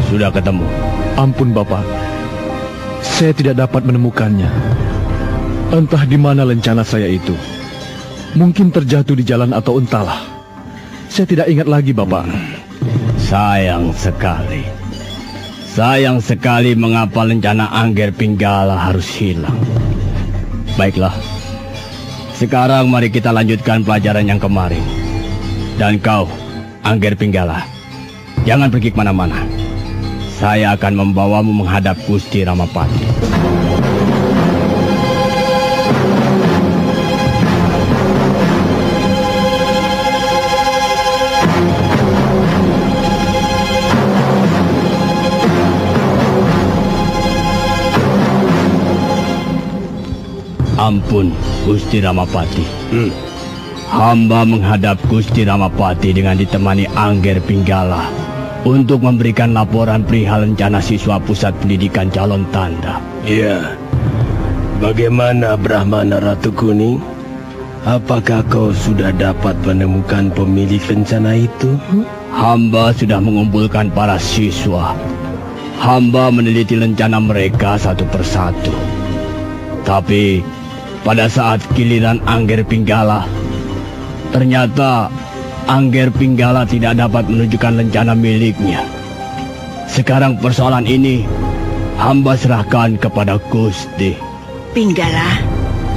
Sudah ketemu? Ampun, Bapak. Saya tidak dapat menemukannya. Entah di mana lencana saya itu. Mungkin terjatuh di jalan atau entahlah. Saya tidak ingat lagi, Bapak. Hmm. Sayang sekali. Sayang sekali mengapa rencana Angger Pinggala harus hilang. Baiklah. Sekarang mari kita lanjutkan pelajaran yang kemarin. Dan kau, Angger Pinggala, Jangan pergi ke mana-mana. Saya akan membawamu menghadap Gusti Ramapati. Ampun, Gusti Ramapati. Hmm. Hamba menghadap Gusti Ramapati dengan ditemani Angger Pinggala untuk memberikan laporan perihal rencana siswa pusat pendidikan calon tanda. Iya. Bagaimana Brahmana Ratu Kuning? Apakah kau sudah dapat menemukan pemilik rencana itu? Hamba sudah mengumpulkan para siswa. Hamba meneliti rencana mereka satu persatu. Tapi pada saat giliran Angger Pinggala, ternyata Angger Pinggala tidak dapat menunjukkan rencana miliknya. Sekarang persoalan ini hamba serahkan kepada Gusti. Pinggala.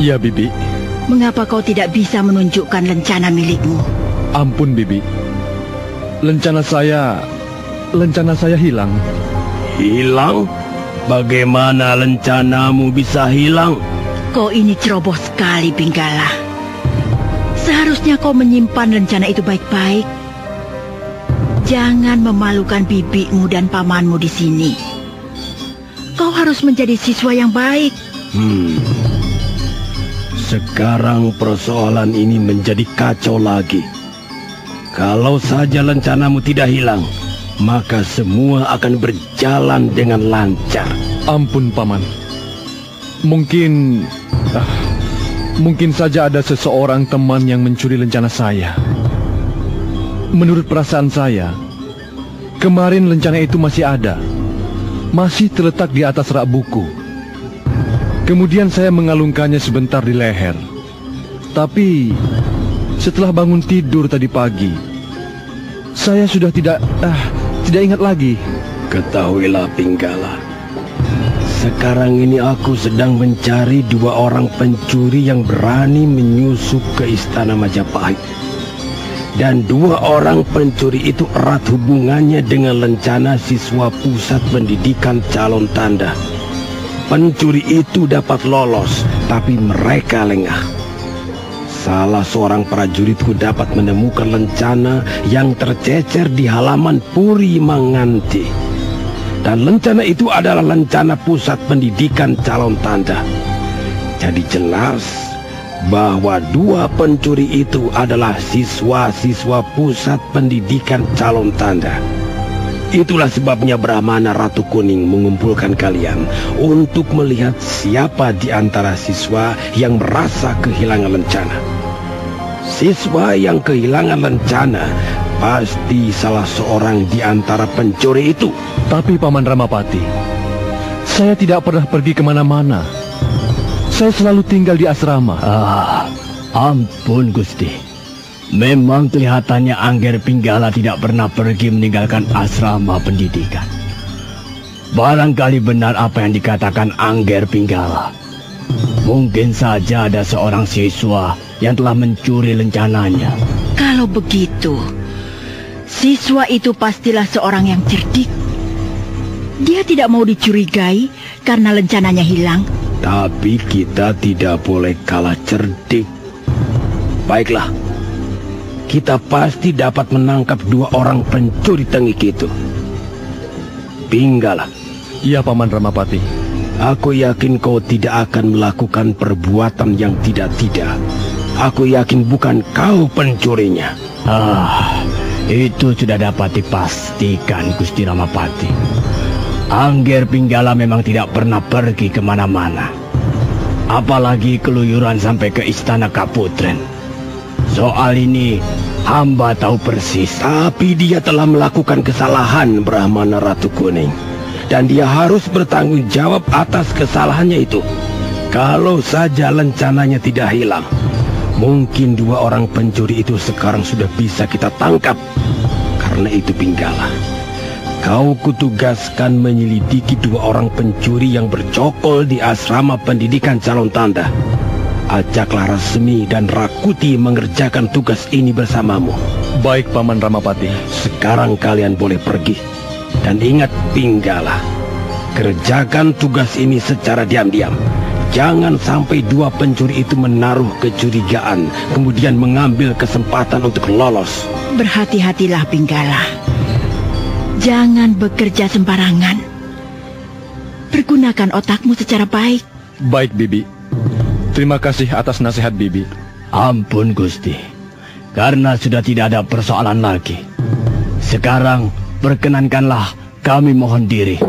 Ya, Bibi. Mengapa kau tidak bisa menunjukkan rencana milikmu? Ampun, Bibi. Rencana saya... Rencana saya hilang. Hilang? Bagaimana rencanamu bisa hilang? Kau ini ceroboh sekali, Pinggala. Seharusnya kau menyimpan rencana itu baik-baik. Jangan memalukan bibimu dan pamanmu di sini. Kau harus menjadi siswa yang baik. Hmm. Sekarang persoalan ini menjadi kacau lagi. Kalau saja rencanamu tidak hilang, maka semua akan berjalan dengan lancar. Ampun, Paman. Mungkin... Ah, mungkin saja ada seseorang teman yang mencuri rencana saya. Menurut perasaan saya, kemarin rencana itu masih ada. Masih terletak di atas rak buku. Kemudian saya mengalungkannya sebentar di leher. Tapi setelah bangun tidur tadi pagi, saya sudah tidak ah tidak ingat lagi. Ketahuilah Pinggala, sekarang ini aku sedang mencari dua orang pencuri yang berani menyusup ke istana Majapahit. Dan dua orang pencuri itu erat hubungannya dengan rencana siswa pusat pendidikan calon tanda. Pencuri itu dapat lolos, tapi mereka lengah. Salah seorang prajuritku dapat menemukan rencana yang tercecer di halaman Puri Manganti. Dan rencana itu adalah rencana pusat pendidikan calon tanda. Jadi jelas bahwa dua pencuri itu adalah siswa-siswa pusat pendidikan calon tanda. Itulah sebabnya Brahmana Ratu Kuning mengumpulkan kalian untuk melihat siapa di antara siswa yang merasa kehilangan rencana. Siswa yang kehilangan rencana pasti salah seorang di antara pencuri itu. Tapi Paman Ramapati, saya tidak pernah pergi ke mana-mana. Saya selalu tinggal di asrama. Ah, ampun Gusti. Memang kelihatannya Angger Pinggala tidak pernah pergi meninggalkan asrama pendidikan. Barangkali benar apa yang dikatakan Angger Pinggala. Mungkin saja ada seorang siswa yang telah mencuri rencananya. Kalau begitu, siswa itu pastilah seorang yang cerdik. Dia tidak mau dicurigai karena rencananya hilang. Tapi kita tidak boleh kalah cerdik. Baiklah, kita pasti dapat menangkap dua orang pencuri tengik itu. Pinggala. Iya, Paman Ramapati. Aku yakin kau tidak akan melakukan perbuatan yang tidak-tidak. Aku yakin bukan kau pencurinya. Ah, itu sudah dapat dipastikan, Gusti Ramapati. Angger Pinggala memang tidak pernah pergi ke mana-mana. Apalagi keluyuran sampai ke istana Kaputren. Soal ini hamba tahu persis. Tapi dia telah melakukan kesalahan Brahmana Ratu Kuning. Dan dia harus bertanggung jawab atas kesalahannya itu. Kalau saja rencananya tidak hilang. Mungkin dua orang pencuri itu sekarang sudah bisa kita tangkap. Karena itu Pinggala. Kau kutugaskan menyelidiki dua orang pencuri yang bercokol di asrama pendidikan calon tanda. Ajaklah Rasmi dan Rakuti mengerjakan tugas ini bersamamu. Baik, Paman Ramapati. Sekarang kalian boleh pergi. Dan ingat Pinggala, kerjakan tugas ini secara diam-diam. Jangan sampai dua pencuri itu menaruh kecurigaan, kemudian mengambil kesempatan untuk lolos. Berhati-hatilah, Pinggala. Jangan bekerja sembarangan. Pergunakan otakmu secara baik. Baik, Bibi. Terima kasih atas nasihat Bibi. Ampun, Gusti. Karena sudah tidak ada persoalan lagi. Sekarang, perkenankanlah kami mohon diri.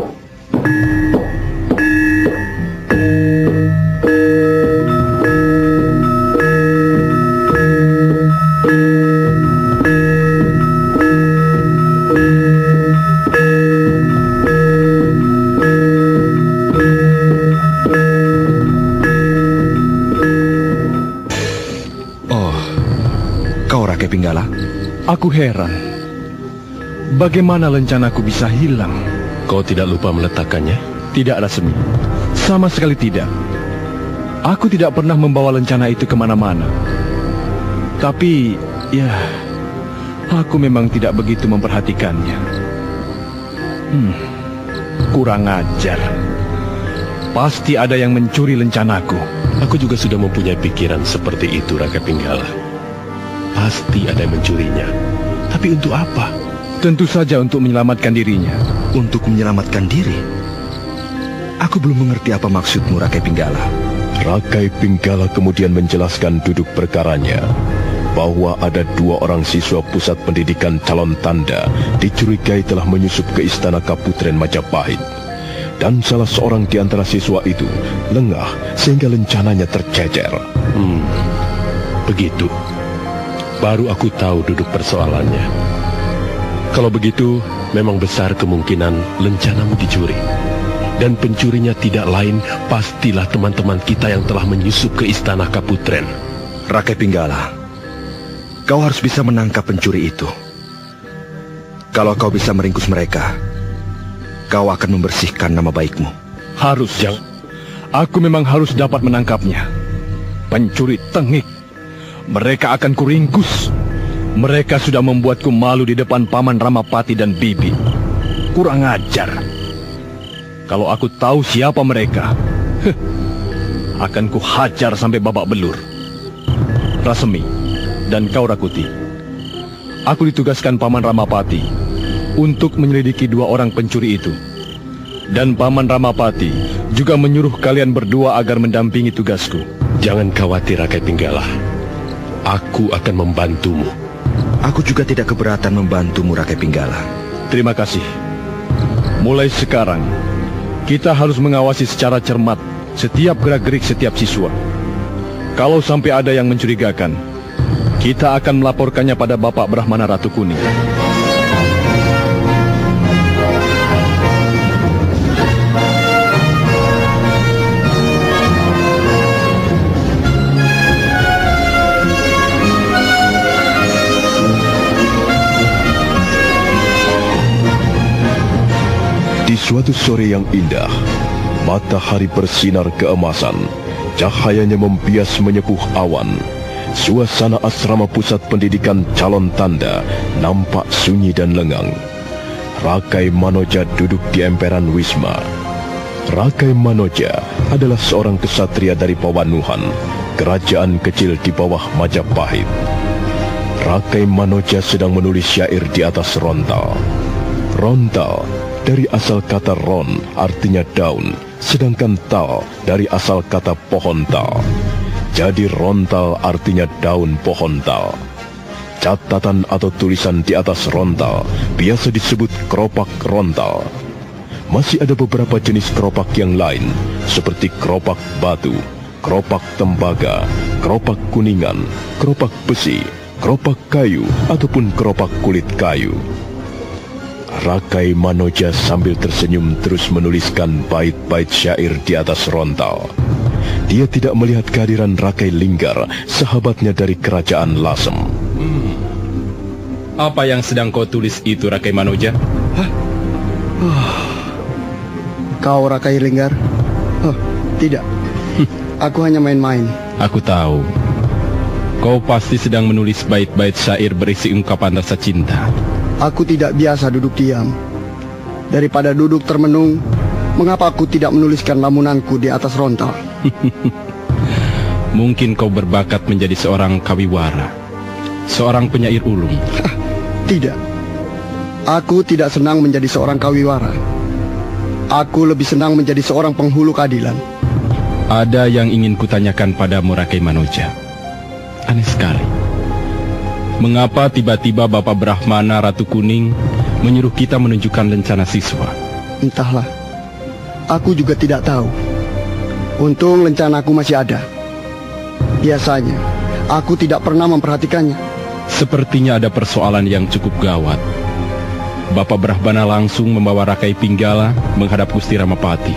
Aku heran. Bagaimana lencanaku bisa hilang? Kau tidak lupa meletakkannya? Tidak, Rasmi. Sama sekali tidak. Aku tidak pernah membawa lencana itu ke mana-mana. Tapi, ya, aku memang tidak begitu memperhatikannya. Hmm, kurang ajar. Pasti ada yang mencuri lencanaku. Aku juga sudah mempunyai pikiran seperti itu, Raka Pinggala. Pasti ada yang mencurinya. Tapi untuk apa? Tentu saja untuk menyelamatkan dirinya. Untuk menyelamatkan diri? Aku belum mengerti apa maksudmu, Rakai Pinggala. Rakai Pinggala kemudian menjelaskan duduk perkaranya bahwa ada dua orang siswa pusat pendidikan calon tanda dicurigai telah menyusup ke istana Kaputren Majapahit. Dan salah seorang di antara siswa itu lengah sehingga lencananya tercecer. Hmm, begitu. Baru aku tahu duduk persoalannya. Kalau begitu, memang besar kemungkinan lencanamu dicuri. Dan pencurinya tidak lain, pastilah teman-teman kita yang telah menyusup ke istana Kaputren. Rakai Pinggala, kau harus bisa menangkap pencuri itu. Kalau kau bisa meringkus mereka, kau akan membersihkan nama baikmu. Harus. Jang. Aku memang harus dapat menangkapnya. Pencuri tengik. Mereka akan kuringkus. Mereka sudah membuatku malu di depan Paman Ramapati dan Bibi. Kurang ajar. Kalau aku tahu siapa mereka, heh, akan kuhajar sampai babak belur. Rasemi dan kau Rakuti, aku ditugaskan Paman Ramapati untuk menyelidiki dua orang pencuri itu. Dan Paman Ramapati juga menyuruh kalian berdua agar mendampingi tugasku. Jangan khawatir, Rakai Pinggala. Aku akan membantumu. Aku juga tidak keberatan membantumu, Rakai Pinggala. Terima kasih. Mulai sekarang, kita harus mengawasi secara cermat setiap gerak-gerik setiap siswa. Kalau sampai ada yang mencurigakan, kita akan melaporkannya pada Bapak Brahmana Ratu Kuning. Di suatu sore yang indah, matahari bersinar keemasan. Cahayanya membias menyepuh awan. Suasana asrama pusat pendidikan calon tanda nampak sunyi dan lengang. Rakai Manoja duduk di emperan Wisma. Rakai Manoja adalah seorang kesatria dari Pawanuhan, kerajaan kecil di bawah Majapahit. Rakai Manoja sedang menulis syair di atas rontal. Rontal dari asal kata ron artinya daun, sedangkan tal dari asal kata pohon tal. Jadi rontal artinya daun pohon tal. Catatan atau tulisan di atas rontal biasa disebut keropak rontal. Masih ada beberapa jenis keropak yang lain, seperti keropak batu, keropak tembaga, keropak kuningan, keropak besi, keropak kayu, ataupun keropak kulit kayu. Rakai Manoja sambil tersenyum terus menuliskan bait-bait syair di atas rontal. Dia tidak melihat kehadiran Rakai Linggar, sahabatnya dari kerajaan Lasem. Hmm. Apa yang sedang kau tulis itu, Rakai Manoja? Hah? Oh. Kau Rakai Linggar? Oh, tidak. Aku hanya main-main. Aku tahu. Kau pasti sedang menulis bait-bait syair berisi ungkapan rasa cinta. Aku tidak biasa duduk diam. Daripada duduk termenung, mengapa aku tidak menuliskan lamunanku di atas rontal? Mungkin kau berbakat menjadi seorang kawiwara, seorang penyair ulung. tidak. Aku tidak senang menjadi seorang kawiwara. Aku lebih senang menjadi seorang penghulu keadilan. Ada yang ingin kutanyakan padamu Rakai Manoja. Aneh sekali. Mengapa tiba-tiba Bapak Brahmana Ratu Kuning menyuruh kita menunjukkan lencana siswa? Entahlah. Aku juga tidak tahu. Untung lencanaku masih ada. Biasanya, aku tidak pernah memperhatikannya. Sepertinya ada persoalan yang cukup gawat. Bapak Brahmana langsung membawa Rakai Pinggala menghadap Gusti Ramapati.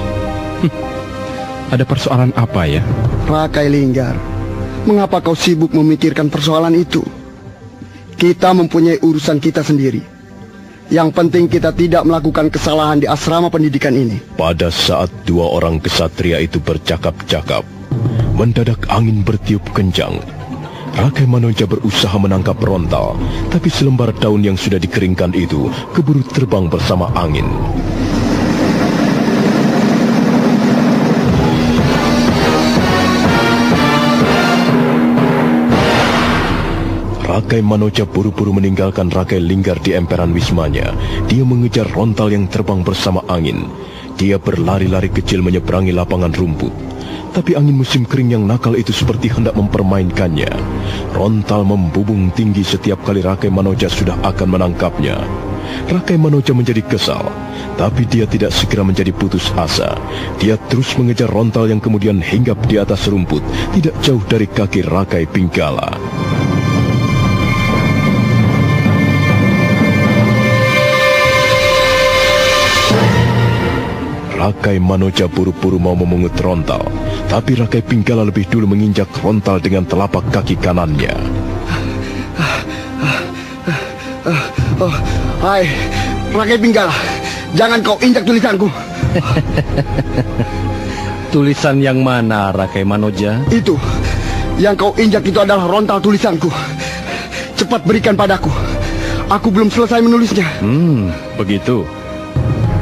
Hm, ada persoalan apa ya? Rakai Linggar, Mengapa kau sibuk memikirkan persoalan itu? Kita mempunyai urusan kita sendiri. Yang penting kita tidak melakukan kesalahan di asrama pendidikan ini. Pada saat dua orang kesatria itu bercakap-cakap, mendadak angin bertiup kencang. Rakai Manoja berusaha menangkap rontal, tapi selembar daun yang sudah dikeringkan itu keburu terbang bersama angin. Rakai Manoja buru-buru meninggalkan Rakai Linggar di emperan wismanya. Dia mengejar rontal yang terbang bersama angin. Dia berlari-lari kecil menyeberangi lapangan rumput. Tapi angin musim kering yang nakal itu seperti hendak mempermainkannya. Rontal membubung tinggi setiap kali Rakai Manoja sudah akan menangkapnya. Rakai Manoja menjadi kesal, tapi dia tidak segera menjadi putus asa. Dia terus mengejar rontal yang kemudian hinggap di atas rumput, tidak jauh dari kaki Rakai Pinggala. Rakai Manoja buru-buru mau memungut rontal, tapi Rakai Pinggala lebih dulu menginjak rontal dengan telapak kaki kanannya. Oh, hai, Rakai Pinggala, jangan kau injak tulisanku. Tulisan yang mana, Rakai Manoja? Itu, yang kau injak itu adalah rontal tulisanku. Cepat berikan padaku. Aku belum selesai menulisnya. Hmm, begitu.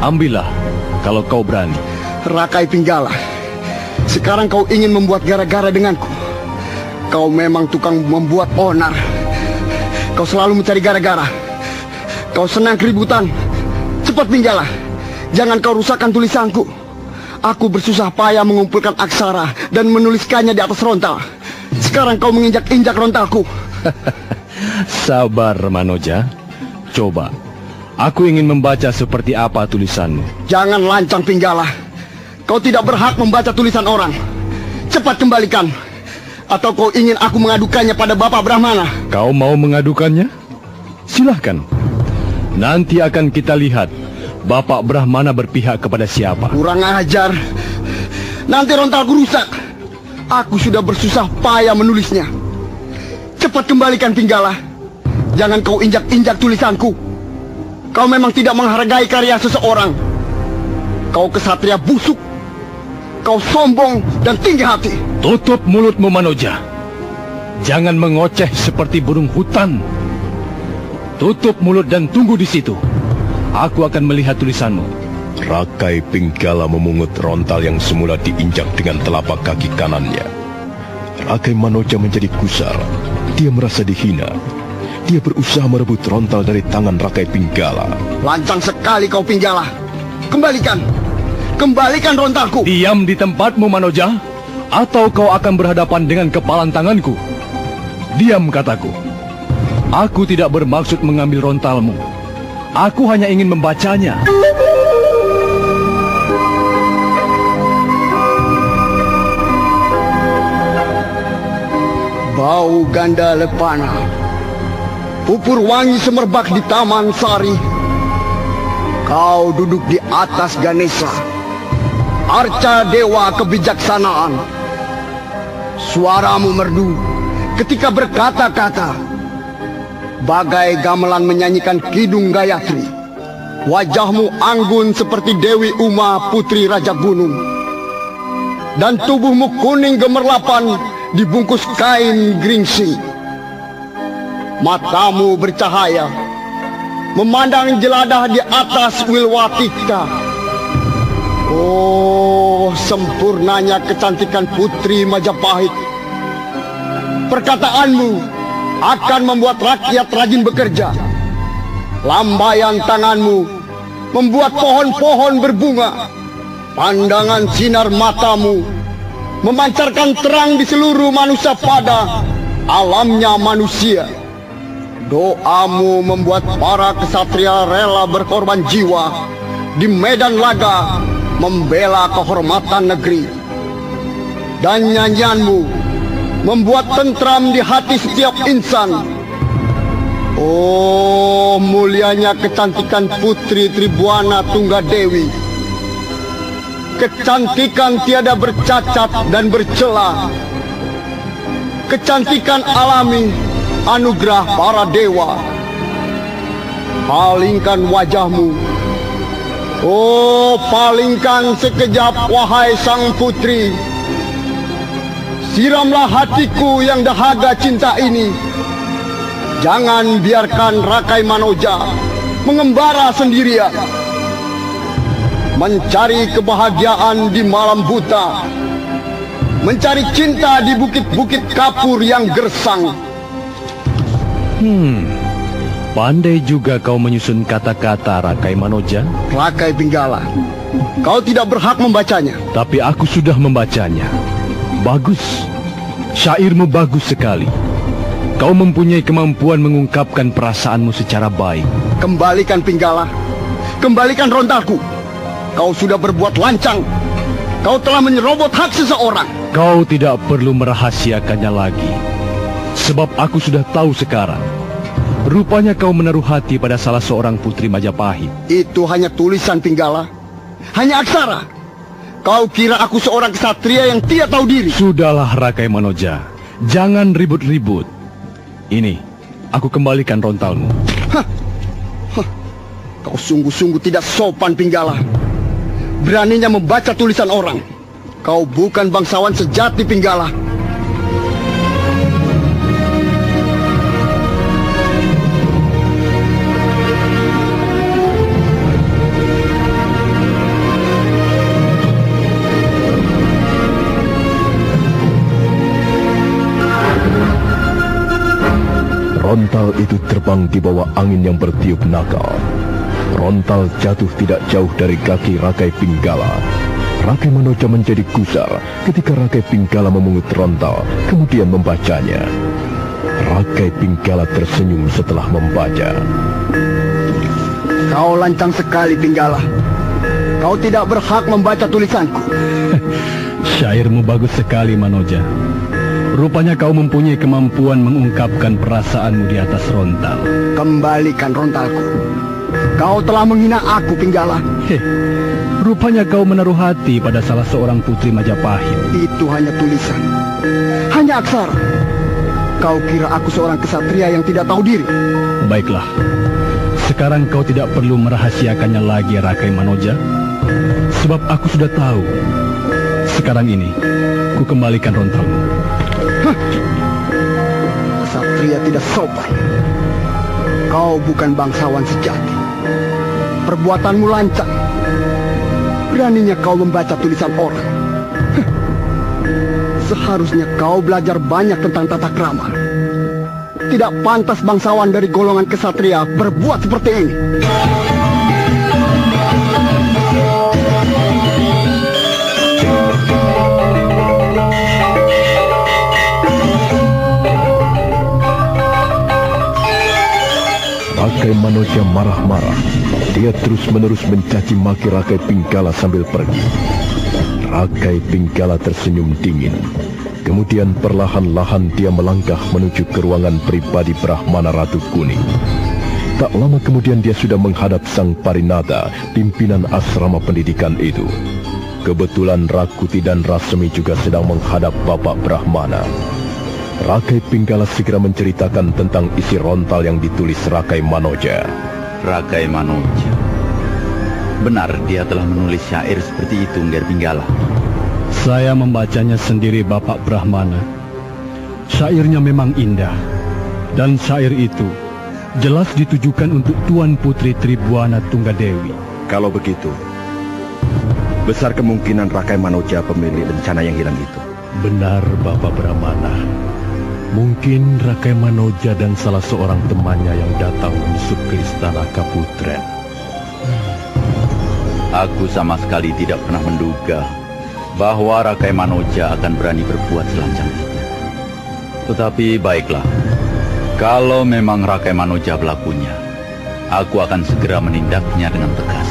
Ambillah kalau kau berani. Rakai Pinggala, sekarang kau ingin membuat gara-gara denganku. Kau memang tukang membuat onar. Kau selalu mencari gara-gara. Kau senang keributan. Cepat Pinggala, jangan kau rusakkan tulisanku. Aku bersusah payah mengumpulkan aksara dan menuliskannya di atas rontal. Sekarang kau menginjak-injak rontalku. Sabar, Manoja. Coba, Aku ingin membaca seperti apa tulisanmu. Jangan lancang pinggala. Kau tidak berhak membaca tulisan orang. Cepat kembalikan. Atau kau ingin aku mengadukannya pada Bapak Brahmana? Kau mau mengadukannya? Silahkan. Nanti akan kita lihat Bapak Brahmana berpihak kepada siapa. Kurang ajar. Nanti rontalku rusak. Aku sudah bersusah payah menulisnya. Cepat kembalikan Pinggala. Jangan kau injak-injak tulisanku. Kau memang tidak menghargai karya seseorang. Kau kesatria busuk. Kau sombong dan tinggi hati. Tutup mulutmu, Manoja. Jangan mengoceh seperti burung hutan. Tutup mulut dan tunggu di situ. Aku akan melihat tulisanmu. Rakai Pinggala memungut rontal yang semula diinjak dengan telapak kaki kanannya. Rakai Manoja menjadi kusar. Dia merasa dihina. Dia berusaha merebut rontal dari tangan Rakai Pinggala. Lancang sekali kau Pinggala. Kembalikan. Kembalikan rontalku. Diam di tempatmu, Manoja. Atau kau akan berhadapan dengan kepalan tanganku. Diam, kataku. Aku tidak bermaksud mengambil rontalmu. Aku hanya ingin membacanya. Bau ganda lepana Pupur wangi semerbak di Taman Sari. Kau duduk di atas Ganesha. Arca Dewa Kebijaksanaan. Suaramu merdu ketika berkata-kata. Bagai gamelan menyanyikan Kidung Gayatri. Wajahmu anggun seperti Dewi Uma Putri Raja Gunung. Dan tubuhmu kuning gemerlapan dibungkus kain gringsing. Matamu bercahaya, memandang jeladah di atas Wilwatika. Oh, sempurnanya kecantikan putri Majapahit. Perkataanmu akan membuat rakyat rajin bekerja. Lambaian tanganmu membuat pohon-pohon berbunga. Pandangan sinar matamu memancarkan terang di seluruh manusia pada alamnya manusia. Doamu membuat para kesatria rela berkorban jiwa di medan laga membela kehormatan negeri. Dan nyanyianmu membuat tentram di hati setiap insan. Oh, mulianya kecantikan putri Tribuana Tunggadewi. Kecantikan tiada bercacat dan bercela. Kecantikan alami anugerah para dewa. Palingkan wajahmu. Oh, palingkan sekejap wahai sang putri. Siramlah hatiku yang dahaga cinta ini. Jangan biarkan Rakai Manoja mengembara sendirian. Mencari kebahagiaan di malam buta. Mencari cinta di bukit-bukit kapur yang gersang. Hmm, pandai juga kau menyusun kata-kata Rakai Manoja. Rakai Pinggala, kau tidak berhak membacanya. Tapi aku sudah membacanya. Bagus, syairmu bagus sekali. Kau mempunyai kemampuan mengungkapkan perasaanmu secara baik. Kembalikan Pinggala, kembalikan rontalku. Kau sudah berbuat lancang. Kau telah menyerobot hak seseorang. Kau tidak perlu merahasiakannya lagi. Sebab aku sudah tahu sekarang. Rupanya kau menaruh hati pada salah seorang putri Majapahit. Itu hanya tulisan Pinggala. Hanya aksara. Kau kira aku seorang kesatria yang tidak tahu diri. Sudahlah Rakai Manoja. Jangan ribut-ribut. Ini, aku kembalikan rontalmu. Hah. Hah. Kau sungguh-sungguh tidak sopan Pinggala. Beraninya membaca tulisan orang. Kau bukan bangsawan sejati Pinggala. Rontal itu terbang di bawah angin yang bertiup nakal. Rontal jatuh tidak jauh dari kaki Rakai Pinggala. Rakai Manoja menjadi gusar ketika Rakai Pinggala memungut rontal, kemudian membacanya. Rakai Pinggala tersenyum setelah membaca. Kau lancang sekali Pinggala. Kau tidak berhak membaca tulisanku. Syairmu bagus sekali Manoja. Rupanya kau mempunyai kemampuan mengungkapkan perasaanmu di atas rontal. Kembalikan rontalku. Kau telah menghina aku, Pinggala. Heh, rupanya kau menaruh hati pada salah seorang putri Majapahit. Itu hanya tulisan. Hanya aksara. Kau kira aku seorang kesatria yang tidak tahu diri? Baiklah. Sekarang kau tidak perlu merahasiakannya lagi, Rakai Manoja. Sebab aku sudah tahu. Sekarang ini, ku kembalikan rontalmu. Hah. Kesatria tidak sopan. Kau bukan bangsawan sejati. Perbuatanmu lancang. Beraninya kau membaca tulisan orang. Seharusnya kau belajar banyak tentang tata krama. Tidak pantas bangsawan dari golongan kesatria berbuat seperti ini. Rakai marah-marah. Dia terus-menerus mencaci maki Rakai Pinggala sambil pergi. Rakai Pinggala tersenyum dingin. Kemudian perlahan-lahan dia melangkah menuju ke ruangan pribadi Brahmana Ratu Kuning. Tak lama kemudian dia sudah menghadap Sang Parinata, pimpinan asrama pendidikan itu. Kebetulan Rakuti dan Rasmi juga sedang menghadap Bapak Brahmana. Rakai Pinggala segera menceritakan tentang isi rontal yang ditulis Rakai Manoja. Rakai Manoja. Benar dia telah menulis syair seperti itu, Ngger Pinggala. Saya membacanya sendiri Bapak Brahmana. Syairnya memang indah. Dan syair itu jelas ditujukan untuk Tuan Putri Tribuana Tunggadewi. Kalau begitu, besar kemungkinan Rakai Manoja pemilik rencana yang hilang itu. Benar, Bapak Brahmana. Mungkin Rakai Manoja dan salah seorang temannya yang datang menyusup ke istana Kaputren. Aku sama sekali tidak pernah menduga bahwa Rakai Manoja akan berani berbuat selancang itu. Tetapi baiklah, kalau memang Rakai Manoja pelakunya, aku akan segera menindaknya dengan tegas.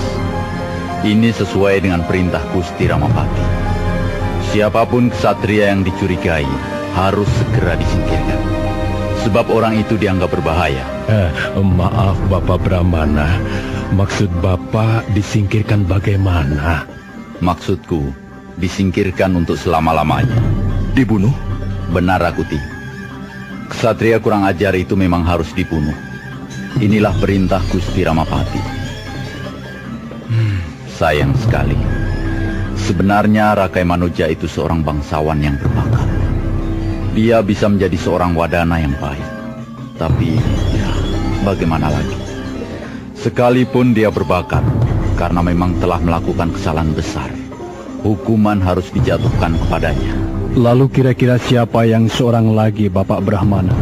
Ini sesuai dengan perintah Gusti Ramapati. Siapa pun kesatria yang dicurigai harus segera disingkirkan. Sebab orang itu dianggap berbahaya. Eh, maaf Bapak Brahmana. Maksud Bapak disingkirkan bagaimana? Maksudku, disingkirkan untuk selama-lamanya. Dibunuh? Benar, Rakuti. Kesatria kurang ajar itu memang harus dibunuh. Inilah perintah Gusti Ramapati. Hmm, sayang sekali. Sebenarnya Rakai Manuja itu seorang bangsawan yang berbakat. Dia bisa menjadi seorang wadana yang baik. Tapi, ya, bagaimana lagi? Sekalipun dia berbakat, karena memang telah melakukan kesalahan besar, hukuman harus dijatuhkan kepadanya. Lalu kira-kira siapa yang seorang lagi Bapak Brahmana?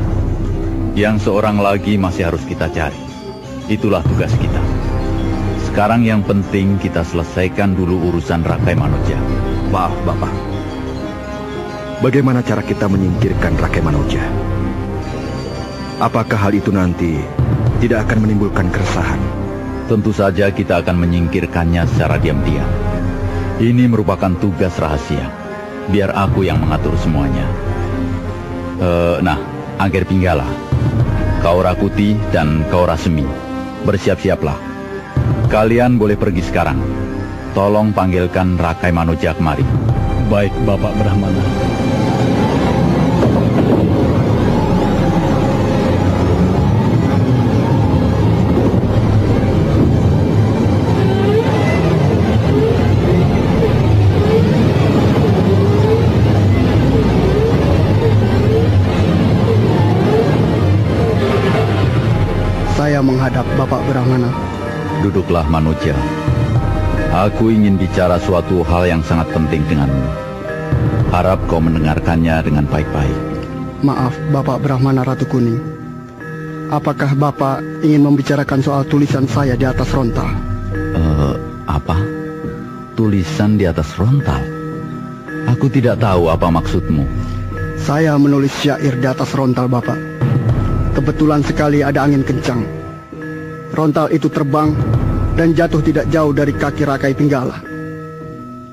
Yang seorang lagi masih harus kita cari. Itulah tugas kita. Sekarang yang penting kita selesaikan dulu urusan Rakai Manoja. Maaf, Bapak. Bagaimana cara kita menyingkirkan Rakai Manoja? Apakah hal itu nanti tidak akan menimbulkan keresahan? Tentu saja kita akan menyingkirkannya secara diam-diam. Ini merupakan tugas rahasia. Biar aku yang mengatur semuanya. Uh, nah, Angger Pinggala, kau Rakuti dan kau Rasemi, bersiap-siaplah. Kalian boleh pergi sekarang. Tolong panggilkan Rakai Manoja kemari. Baik, Bapak Brahmana. Brahmana. Duduklah manusia. Aku ingin bicara suatu hal yang sangat penting denganmu. Harap kau mendengarkannya dengan baik-baik. Maaf, Bapak Brahmana Ratu Kuning. Apakah Bapak ingin membicarakan soal tulisan saya di atas rontal? Uh, apa? Tulisan di atas rontal? Aku tidak tahu apa maksudmu. Saya menulis syair di atas rontal Bapak. Kebetulan sekali ada angin kencang. Rontal itu terbang dan jatuh tidak jauh dari kaki Rakai Pinggala.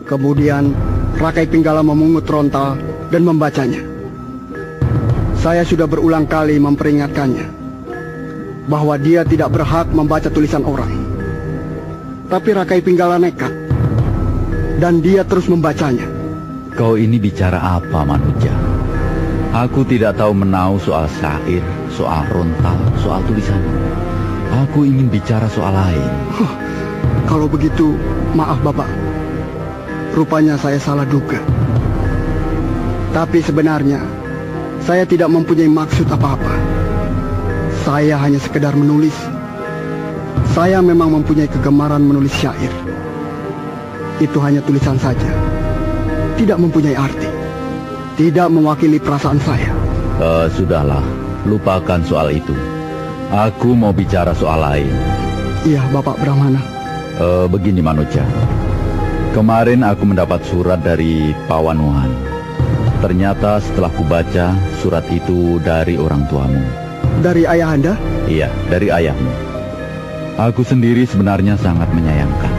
Kemudian Rakai Pinggala memungut rontal dan membacanya. Saya sudah berulang kali memperingatkannya bahwa dia tidak berhak membaca tulisan orang. Tapi Rakai Pinggala nekat dan dia terus membacanya. Kau ini bicara apa, Manuja? Aku tidak tahu menau soal syair, soal rontal, soal tulisan. Aku ingin bicara soal lain. Huh, kalau begitu, maaf Bapak. Rupanya saya salah duga. Tapi sebenarnya, saya tidak mempunyai maksud apa-apa. Saya hanya sekedar menulis. Saya memang mempunyai kegemaran menulis syair. Itu hanya tulisan saja. Tidak mempunyai arti. Tidak mewakili perasaan saya. Uh, sudahlah, lupakan soal itu. Aku mau bicara soal lain. Iya, Bapak Brahmana. Uh, begini, Manuja. Kemarin aku mendapat surat dari Pawanuhan. Ternyata setelah kubaca, surat itu dari orang tuamu. Dari ayah Anda? Iya, dari ayahmu. Aku sendiri sebenarnya sangat menyayangkan.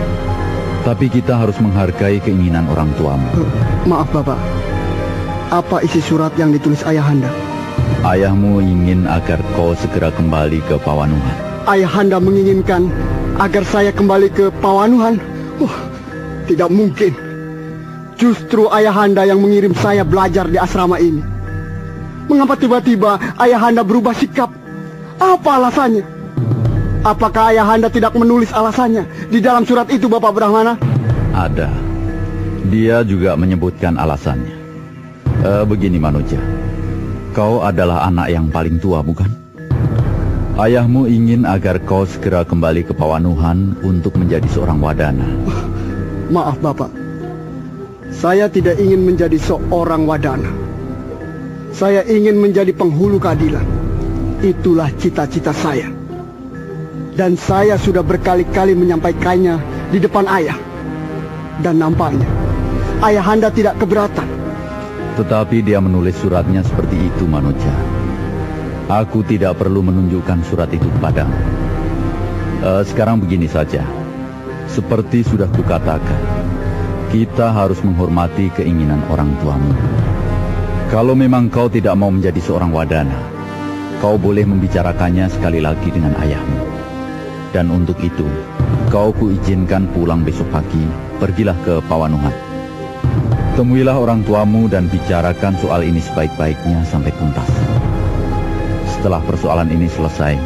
Tapi kita harus menghargai keinginan orang tuamu. Uh, maaf, Bapak. Apa isi surat yang ditulis ayah Anda? Ayahmu ingin agar kau segera kembali ke Pawanuhan. Ayahanda menginginkan agar saya kembali ke Pawanuhan. Oh, tidak mungkin. Justru ayahanda yang mengirim saya belajar di asrama ini. Mengapa tiba-tiba ayahanda berubah sikap? Apa alasannya? Apakah ayahanda tidak menulis alasannya di dalam surat itu, Bapak Brahmana? Ada. Dia juga menyebutkan alasannya. Uh, begini, Manuja. Kau adalah anak yang paling tua, bukan? Ayahmu ingin agar kau segera kembali ke Pawanuhan untuk menjadi seorang wadana. Maaf, Bapak. Saya tidak ingin menjadi seorang wadana. Saya ingin menjadi penghulu keadilan. Itulah cita-cita saya. Dan saya sudah berkali-kali menyampaikannya di depan ayah. Dan nampaknya, ayah Anda tidak keberatan. Tetapi dia menulis suratnya seperti itu, Manoja. Aku tidak perlu menunjukkan surat itu kepadamu. Uh, sekarang begini saja. Seperti sudah kukatakan, kita harus menghormati keinginan orang tuamu. Kalau memang kau tidak mau menjadi seorang wadana, kau boleh membicarakannya sekali lagi dengan ayahmu. Dan untuk itu, kau kuizinkan pulang besok pagi, pergilah ke Pawanuhan. Temuilah orang tuamu dan bicarakan soal ini sebaik-baiknya sampai tuntas. Setelah persoalan ini selesai,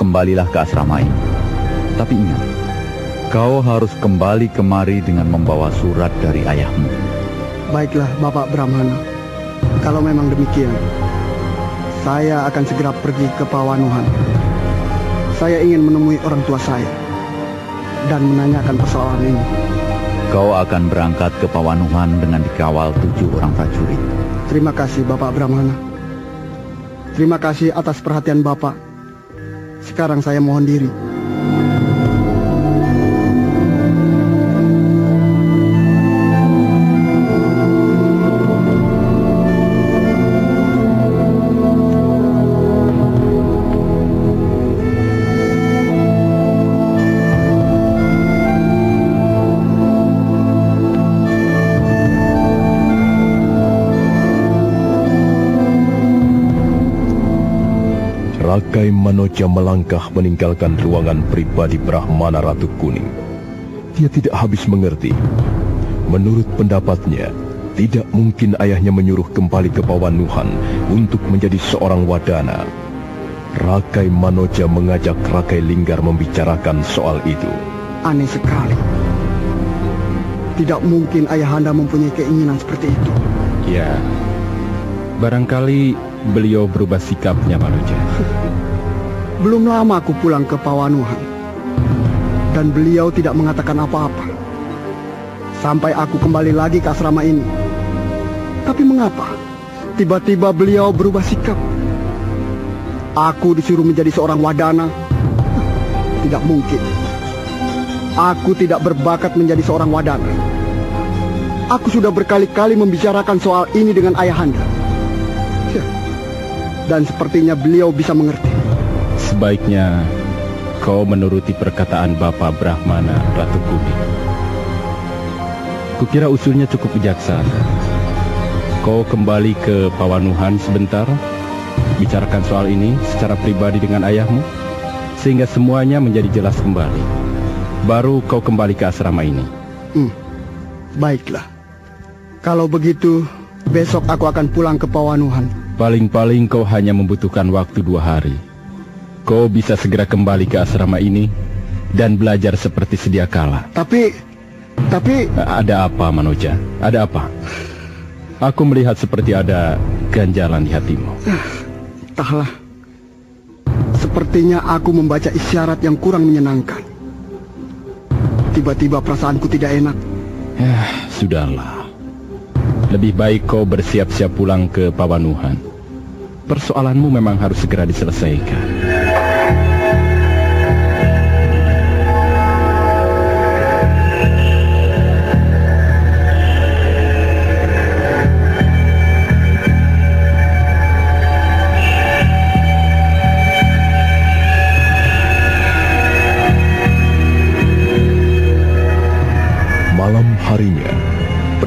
kembalilah ke asrama ini. Tapi ingat, kau harus kembali kemari dengan membawa surat dari ayahmu. Baiklah, Bapak Brahmana. Kalau memang demikian, saya akan segera pergi ke Pawanuhan. Saya ingin menemui orang tua saya dan menanyakan persoalan ini. Kau akan berangkat ke Pawanuhan dengan dikawal tujuh orang prajurit. Terima kasih, Bapak Brahmana. Terima kasih atas perhatian Bapak. Sekarang saya mohon diri. Rakai Manoja melangkah meninggalkan ruangan pribadi Brahmana Ratu Kuning. Dia tidak habis mengerti. Menurut pendapatnya, tidak mungkin ayahnya menyuruh kembali ke Pawanuhan untuk menjadi seorang wadana. Rakai Manoja mengajak Rakai Linggar membicarakan soal itu. Aneh sekali. Tidak mungkin ayahanda mempunyai keinginan seperti itu. Ya, barangkali beliau berubah sikapnya, Manoja. Belum lama aku pulang ke Pawanuhan. Dan beliau tidak mengatakan apa-apa. Sampai aku kembali lagi ke asrama ini. Tapi mengapa? Tiba-tiba beliau berubah sikap. Aku disuruh menjadi seorang wadana. Tidak mungkin. Aku tidak berbakat menjadi seorang wadana. Aku sudah berkali-kali membicarakan soal ini dengan ayahanda. Dan sepertinya beliau bisa mengerti. Sebaiknya kau menuruti perkataan Bapak Brahmana Ratu Kuning. Kukira usulnya cukup bijaksana. Kau kembali ke Pawanuhan sebentar, bicarakan soal ini secara pribadi dengan ayahmu, sehingga semuanya menjadi jelas kembali. Baru kau kembali ke asrama ini. Hmm, baiklah. Kalau begitu, besok aku akan pulang ke Pawanuhan. Paling-paling kau hanya membutuhkan waktu dua hari. Kau bisa segera kembali ke asrama ini dan belajar seperti sedia kala. Tapi, tapi... Ada apa, Manoja? Ada apa? Aku melihat seperti ada ganjalan di hatimu. Entahlah. Sepertinya aku membaca isyarat yang kurang menyenangkan. Tiba-tiba perasaanku tidak enak. Ya, sudahlah. Lebih baik kau bersiap-siap pulang ke Pawanuhan. Persoalanmu memang harus segera diselesaikan.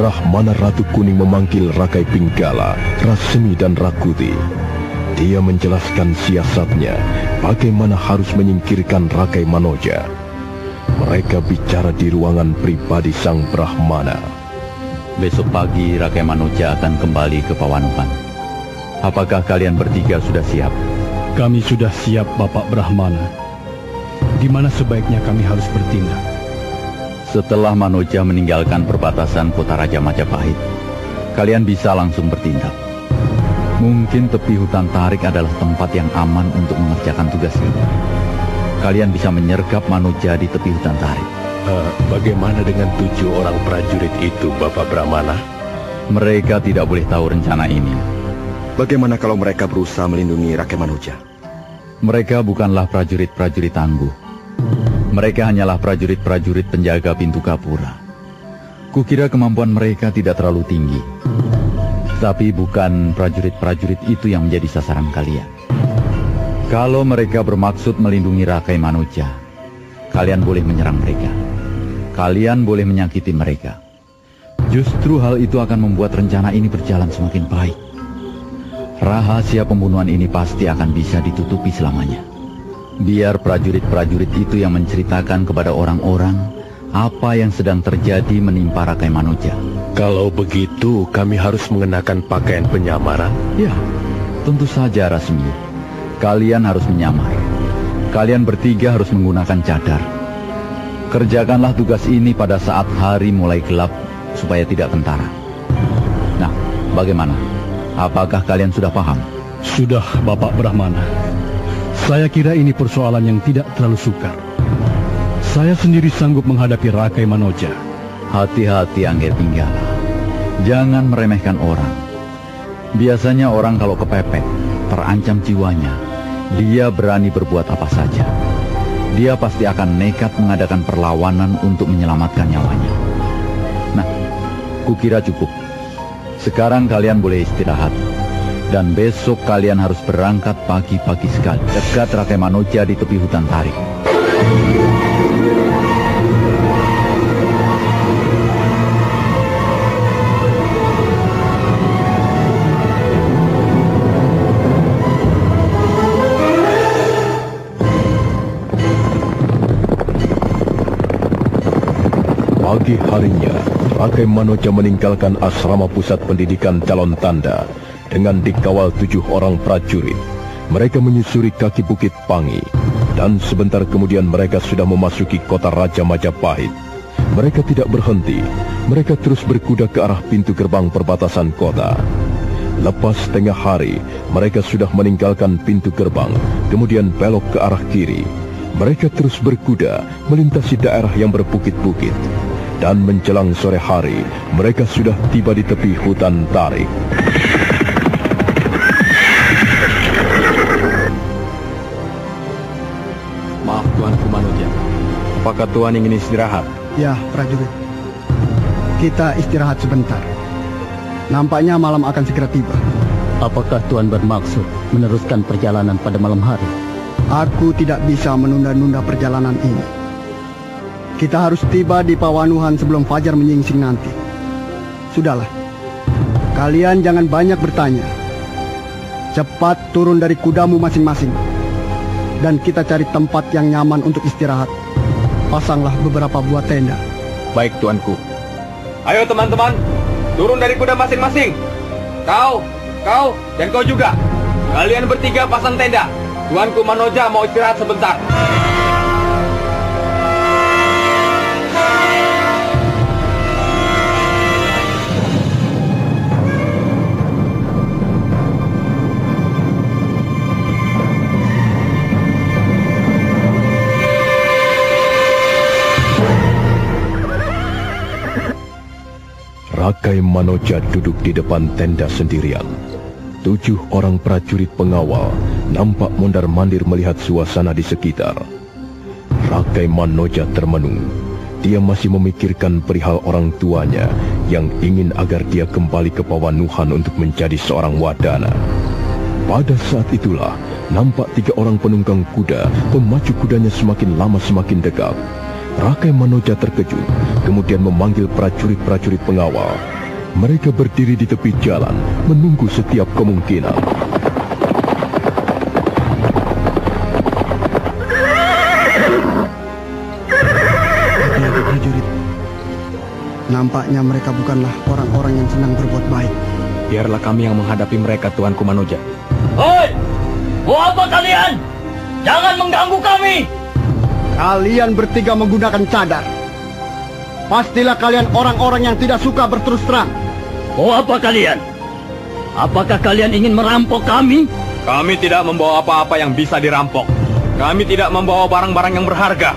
Brahmana Ratu Kuning memanggil Rakai Pinggala, Rasmi dan Rakuti. Dia menjelaskan siasatnya, bagaimana harus menyingkirkan Rakai Manoja. Mereka bicara di ruangan pribadi sang Brahmana. Besok pagi Rakai Manoja akan kembali ke Pawanukan. Apakah kalian bertiga sudah siap? Kami sudah siap, Bapak Brahmana. Di mana sebaiknya kami harus bertindak? Setelah Manoja meninggalkan perbatasan kota Raja Majapahit, kalian bisa langsung bertindak. Mungkin tepi hutan tarik adalah tempat yang aman untuk mengerjakan tugas ini. Kalian bisa menyergap Manuja di tepi hutan tarik. Uh, bagaimana dengan tujuh orang prajurit itu, Bapak Brahmana? Mereka tidak boleh tahu rencana ini. Bagaimana kalau mereka berusaha melindungi rakyat Manuja? Mereka bukanlah prajurit-prajurit tangguh. Mereka hanyalah prajurit-prajurit penjaga pintu Kapura. Kukira kemampuan mereka tidak terlalu tinggi. Tapi bukan prajurit-prajurit itu yang menjadi sasaran kalian. Kalau mereka bermaksud melindungi Rakai Manuja, kalian boleh menyerang mereka. Kalian boleh menyakiti mereka. Justru hal itu akan membuat rencana ini berjalan semakin baik. Rahasia pembunuhan ini pasti akan bisa ditutupi selamanya. Biar prajurit-prajurit itu yang menceritakan kepada orang-orang apa yang sedang terjadi menimpa Rakai Manuja. Kalau begitu, kami harus mengenakan pakaian penyamaran? Ya, tentu saja Rasmi. Kalian harus menyamar. Kalian bertiga harus menggunakan cadar. Kerjakanlah tugas ini pada saat hari mulai gelap supaya tidak kentara. Nah, bagaimana? Apakah kalian sudah paham? Sudah, Bapak Brahmana. Saya kira ini persoalan yang tidak terlalu sukar. Saya sendiri sanggup menghadapi Rakai Manoja. Hati-hati Angger Pinggala. Jangan meremehkan orang. Biasanya orang kalau kepepet, terancam jiwanya, dia berani berbuat apa saja. Dia pasti akan nekat mengadakan perlawanan untuk menyelamatkan nyawanya. Nah, kukira cukup. Sekarang kalian boleh istirahat. Dan besok kalian harus berangkat pagi-pagi sekali dekat Rakai Manoja di tepi hutan tarik. Pagi harinya, Rakai Manoja meninggalkan asrama pusat pendidikan calon tanda dengan dikawal tujuh orang prajurit. Mereka menyusuri kaki bukit Pangi, dan sebentar kemudian mereka sudah memasuki kota Raja Majapahit. Mereka tidak berhenti, mereka terus berkuda ke arah pintu gerbang perbatasan kota. Lepas tengah hari, mereka sudah meninggalkan pintu gerbang, kemudian belok ke arah kiri. Mereka terus berkuda melintasi daerah yang berbukit-bukit. Dan menjelang sore hari, mereka sudah tiba di tepi hutan tarik. Apakah Tuan ingin istirahat? Ya, prajurit. Kita istirahat sebentar. Nampaknya malam akan segera tiba. Apakah Tuan bermaksud meneruskan perjalanan pada malam hari? Aku tidak bisa menunda-nunda perjalanan ini. Kita harus tiba di Pawanuhan sebelum fajar menyingsing nanti. Sudahlah. Kalian jangan banyak bertanya. Cepat turun dari kudamu masing-masing. Dan kita cari tempat yang nyaman untuk istirahat. Pasanglah beberapa buah tenda. Baik, Tuanku. Ayo teman-teman, turun dari kuda masing-masing. Kau, kau, dan kau juga. Kalian bertiga pasang tenda. Tuanku Manoja mau istirahat sebentar. Rakai Manoja duduk di depan tenda sendirian. Tujuh orang prajurit pengawal nampak mondar-mandir melihat suasana di sekitar. Rakai Manoja termenung. Dia masih memikirkan perihal orang tuanya yang ingin agar dia kembali ke Pawanuhan untuk menjadi seorang wadana. Pada saat itulah, nampak tiga orang penunggang kuda memacu kudanya semakin lama semakin dekat. Rakai Manoja terkejut, kemudian memanggil prajurit-prajurit pengawal. Mereka berdiri di tepi jalan, menunggu setiap kemungkinan. Hati-hati prajurit. Nampaknya mereka bukanlah orang-orang yang senang berbuat baik. Biarlah kami yang menghadapi mereka, Tuanku Manoja. Hoi! Mau apa kalian? Jangan mengganggu kami! Kalian bertiga menggunakan cadar. Pastilah kalian orang-orang yang tidak suka berterus terang. Mau apa kalian? Apakah kalian ingin merampok kami? Kami tidak membawa apa-apa yang bisa dirampok. Kami tidak membawa barang-barang yang berharga.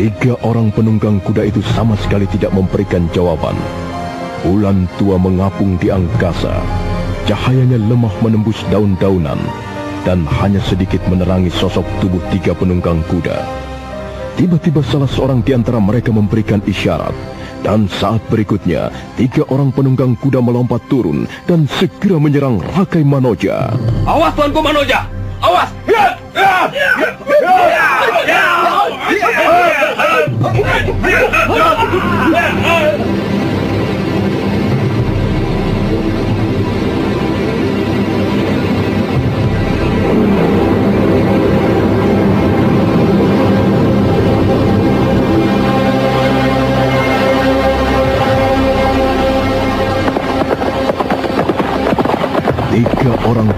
Tiga orang penunggang kuda itu sama sekali tidak memberikan jawaban. Bulan tua mengapung di angkasa. Cahayanya lemah menembus daun-daunan dan hanya sedikit menerangi sosok tubuh tiga penunggang kuda. Tiba-tiba salah seorang di antara mereka memberikan isyarat. Dan saat berikutnya, tiga orang penunggang kuda melompat turun dan segera menyerang Rakai Manoja. Awas Tuanku Manoja! Awas!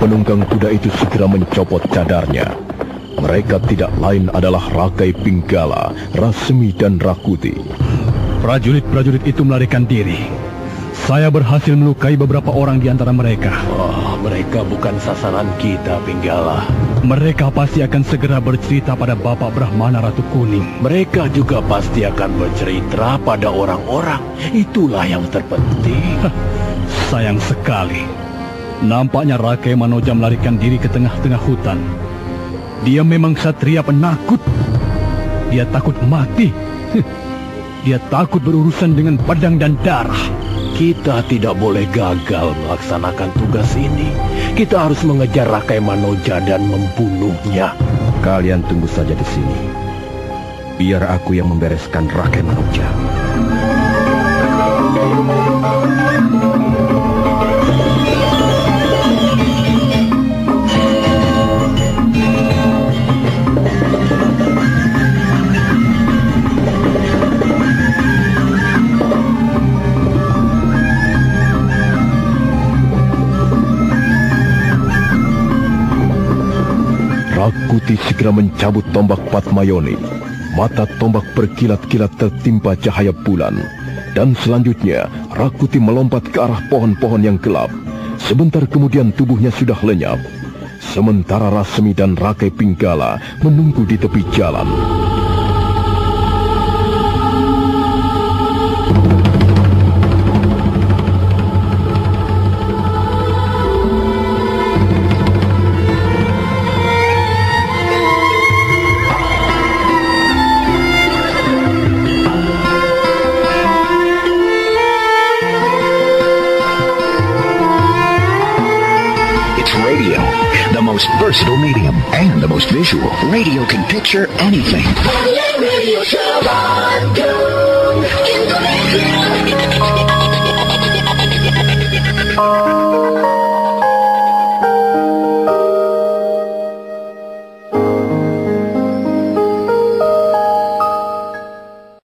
Penunggang kuda itu segera mencopot cadarnya. Mereka tidak lain adalah Rakai Pinggala, Rasmi dan Rakuti. Prajurit-prajurit itu melarikan diri. Saya berhasil melukai beberapa orang di antara mereka. Oh, mereka bukan sasaran kita, Pinggala. Mereka pasti akan segera bercerita pada Bapak Brahmana Ratu Kuning. Mereka juga pasti akan bercerita pada orang-orang. Itulah yang terpenting. Sayang sekali. Nampaknya Rakai Manoja melarikan diri ke tengah-tengah hutan. Dia memang satria penakut. Dia takut mati. Dia takut berurusan dengan pedang dan darah. Kita tidak boleh gagal melaksanakan tugas ini. Kita harus mengejar Rakai Manoja dan membunuhnya. Kalian tunggu saja di sini. Biar aku yang membereskan Rakai Manoja. Rakuti segera mencabut tombak Patmayoni. Mata tombak berkilat-kilat tertimpa cahaya bulan. Dan selanjutnya, Rakuti melompat ke arah pohon-pohon yang gelap. Sebentar kemudian tubuhnya sudah lenyap. Sementara Rasmi dan Rakai Pinggala menunggu di tepi jalan. Versatile medium and the most visual. Radio can picture anything. Radio, Indonesia.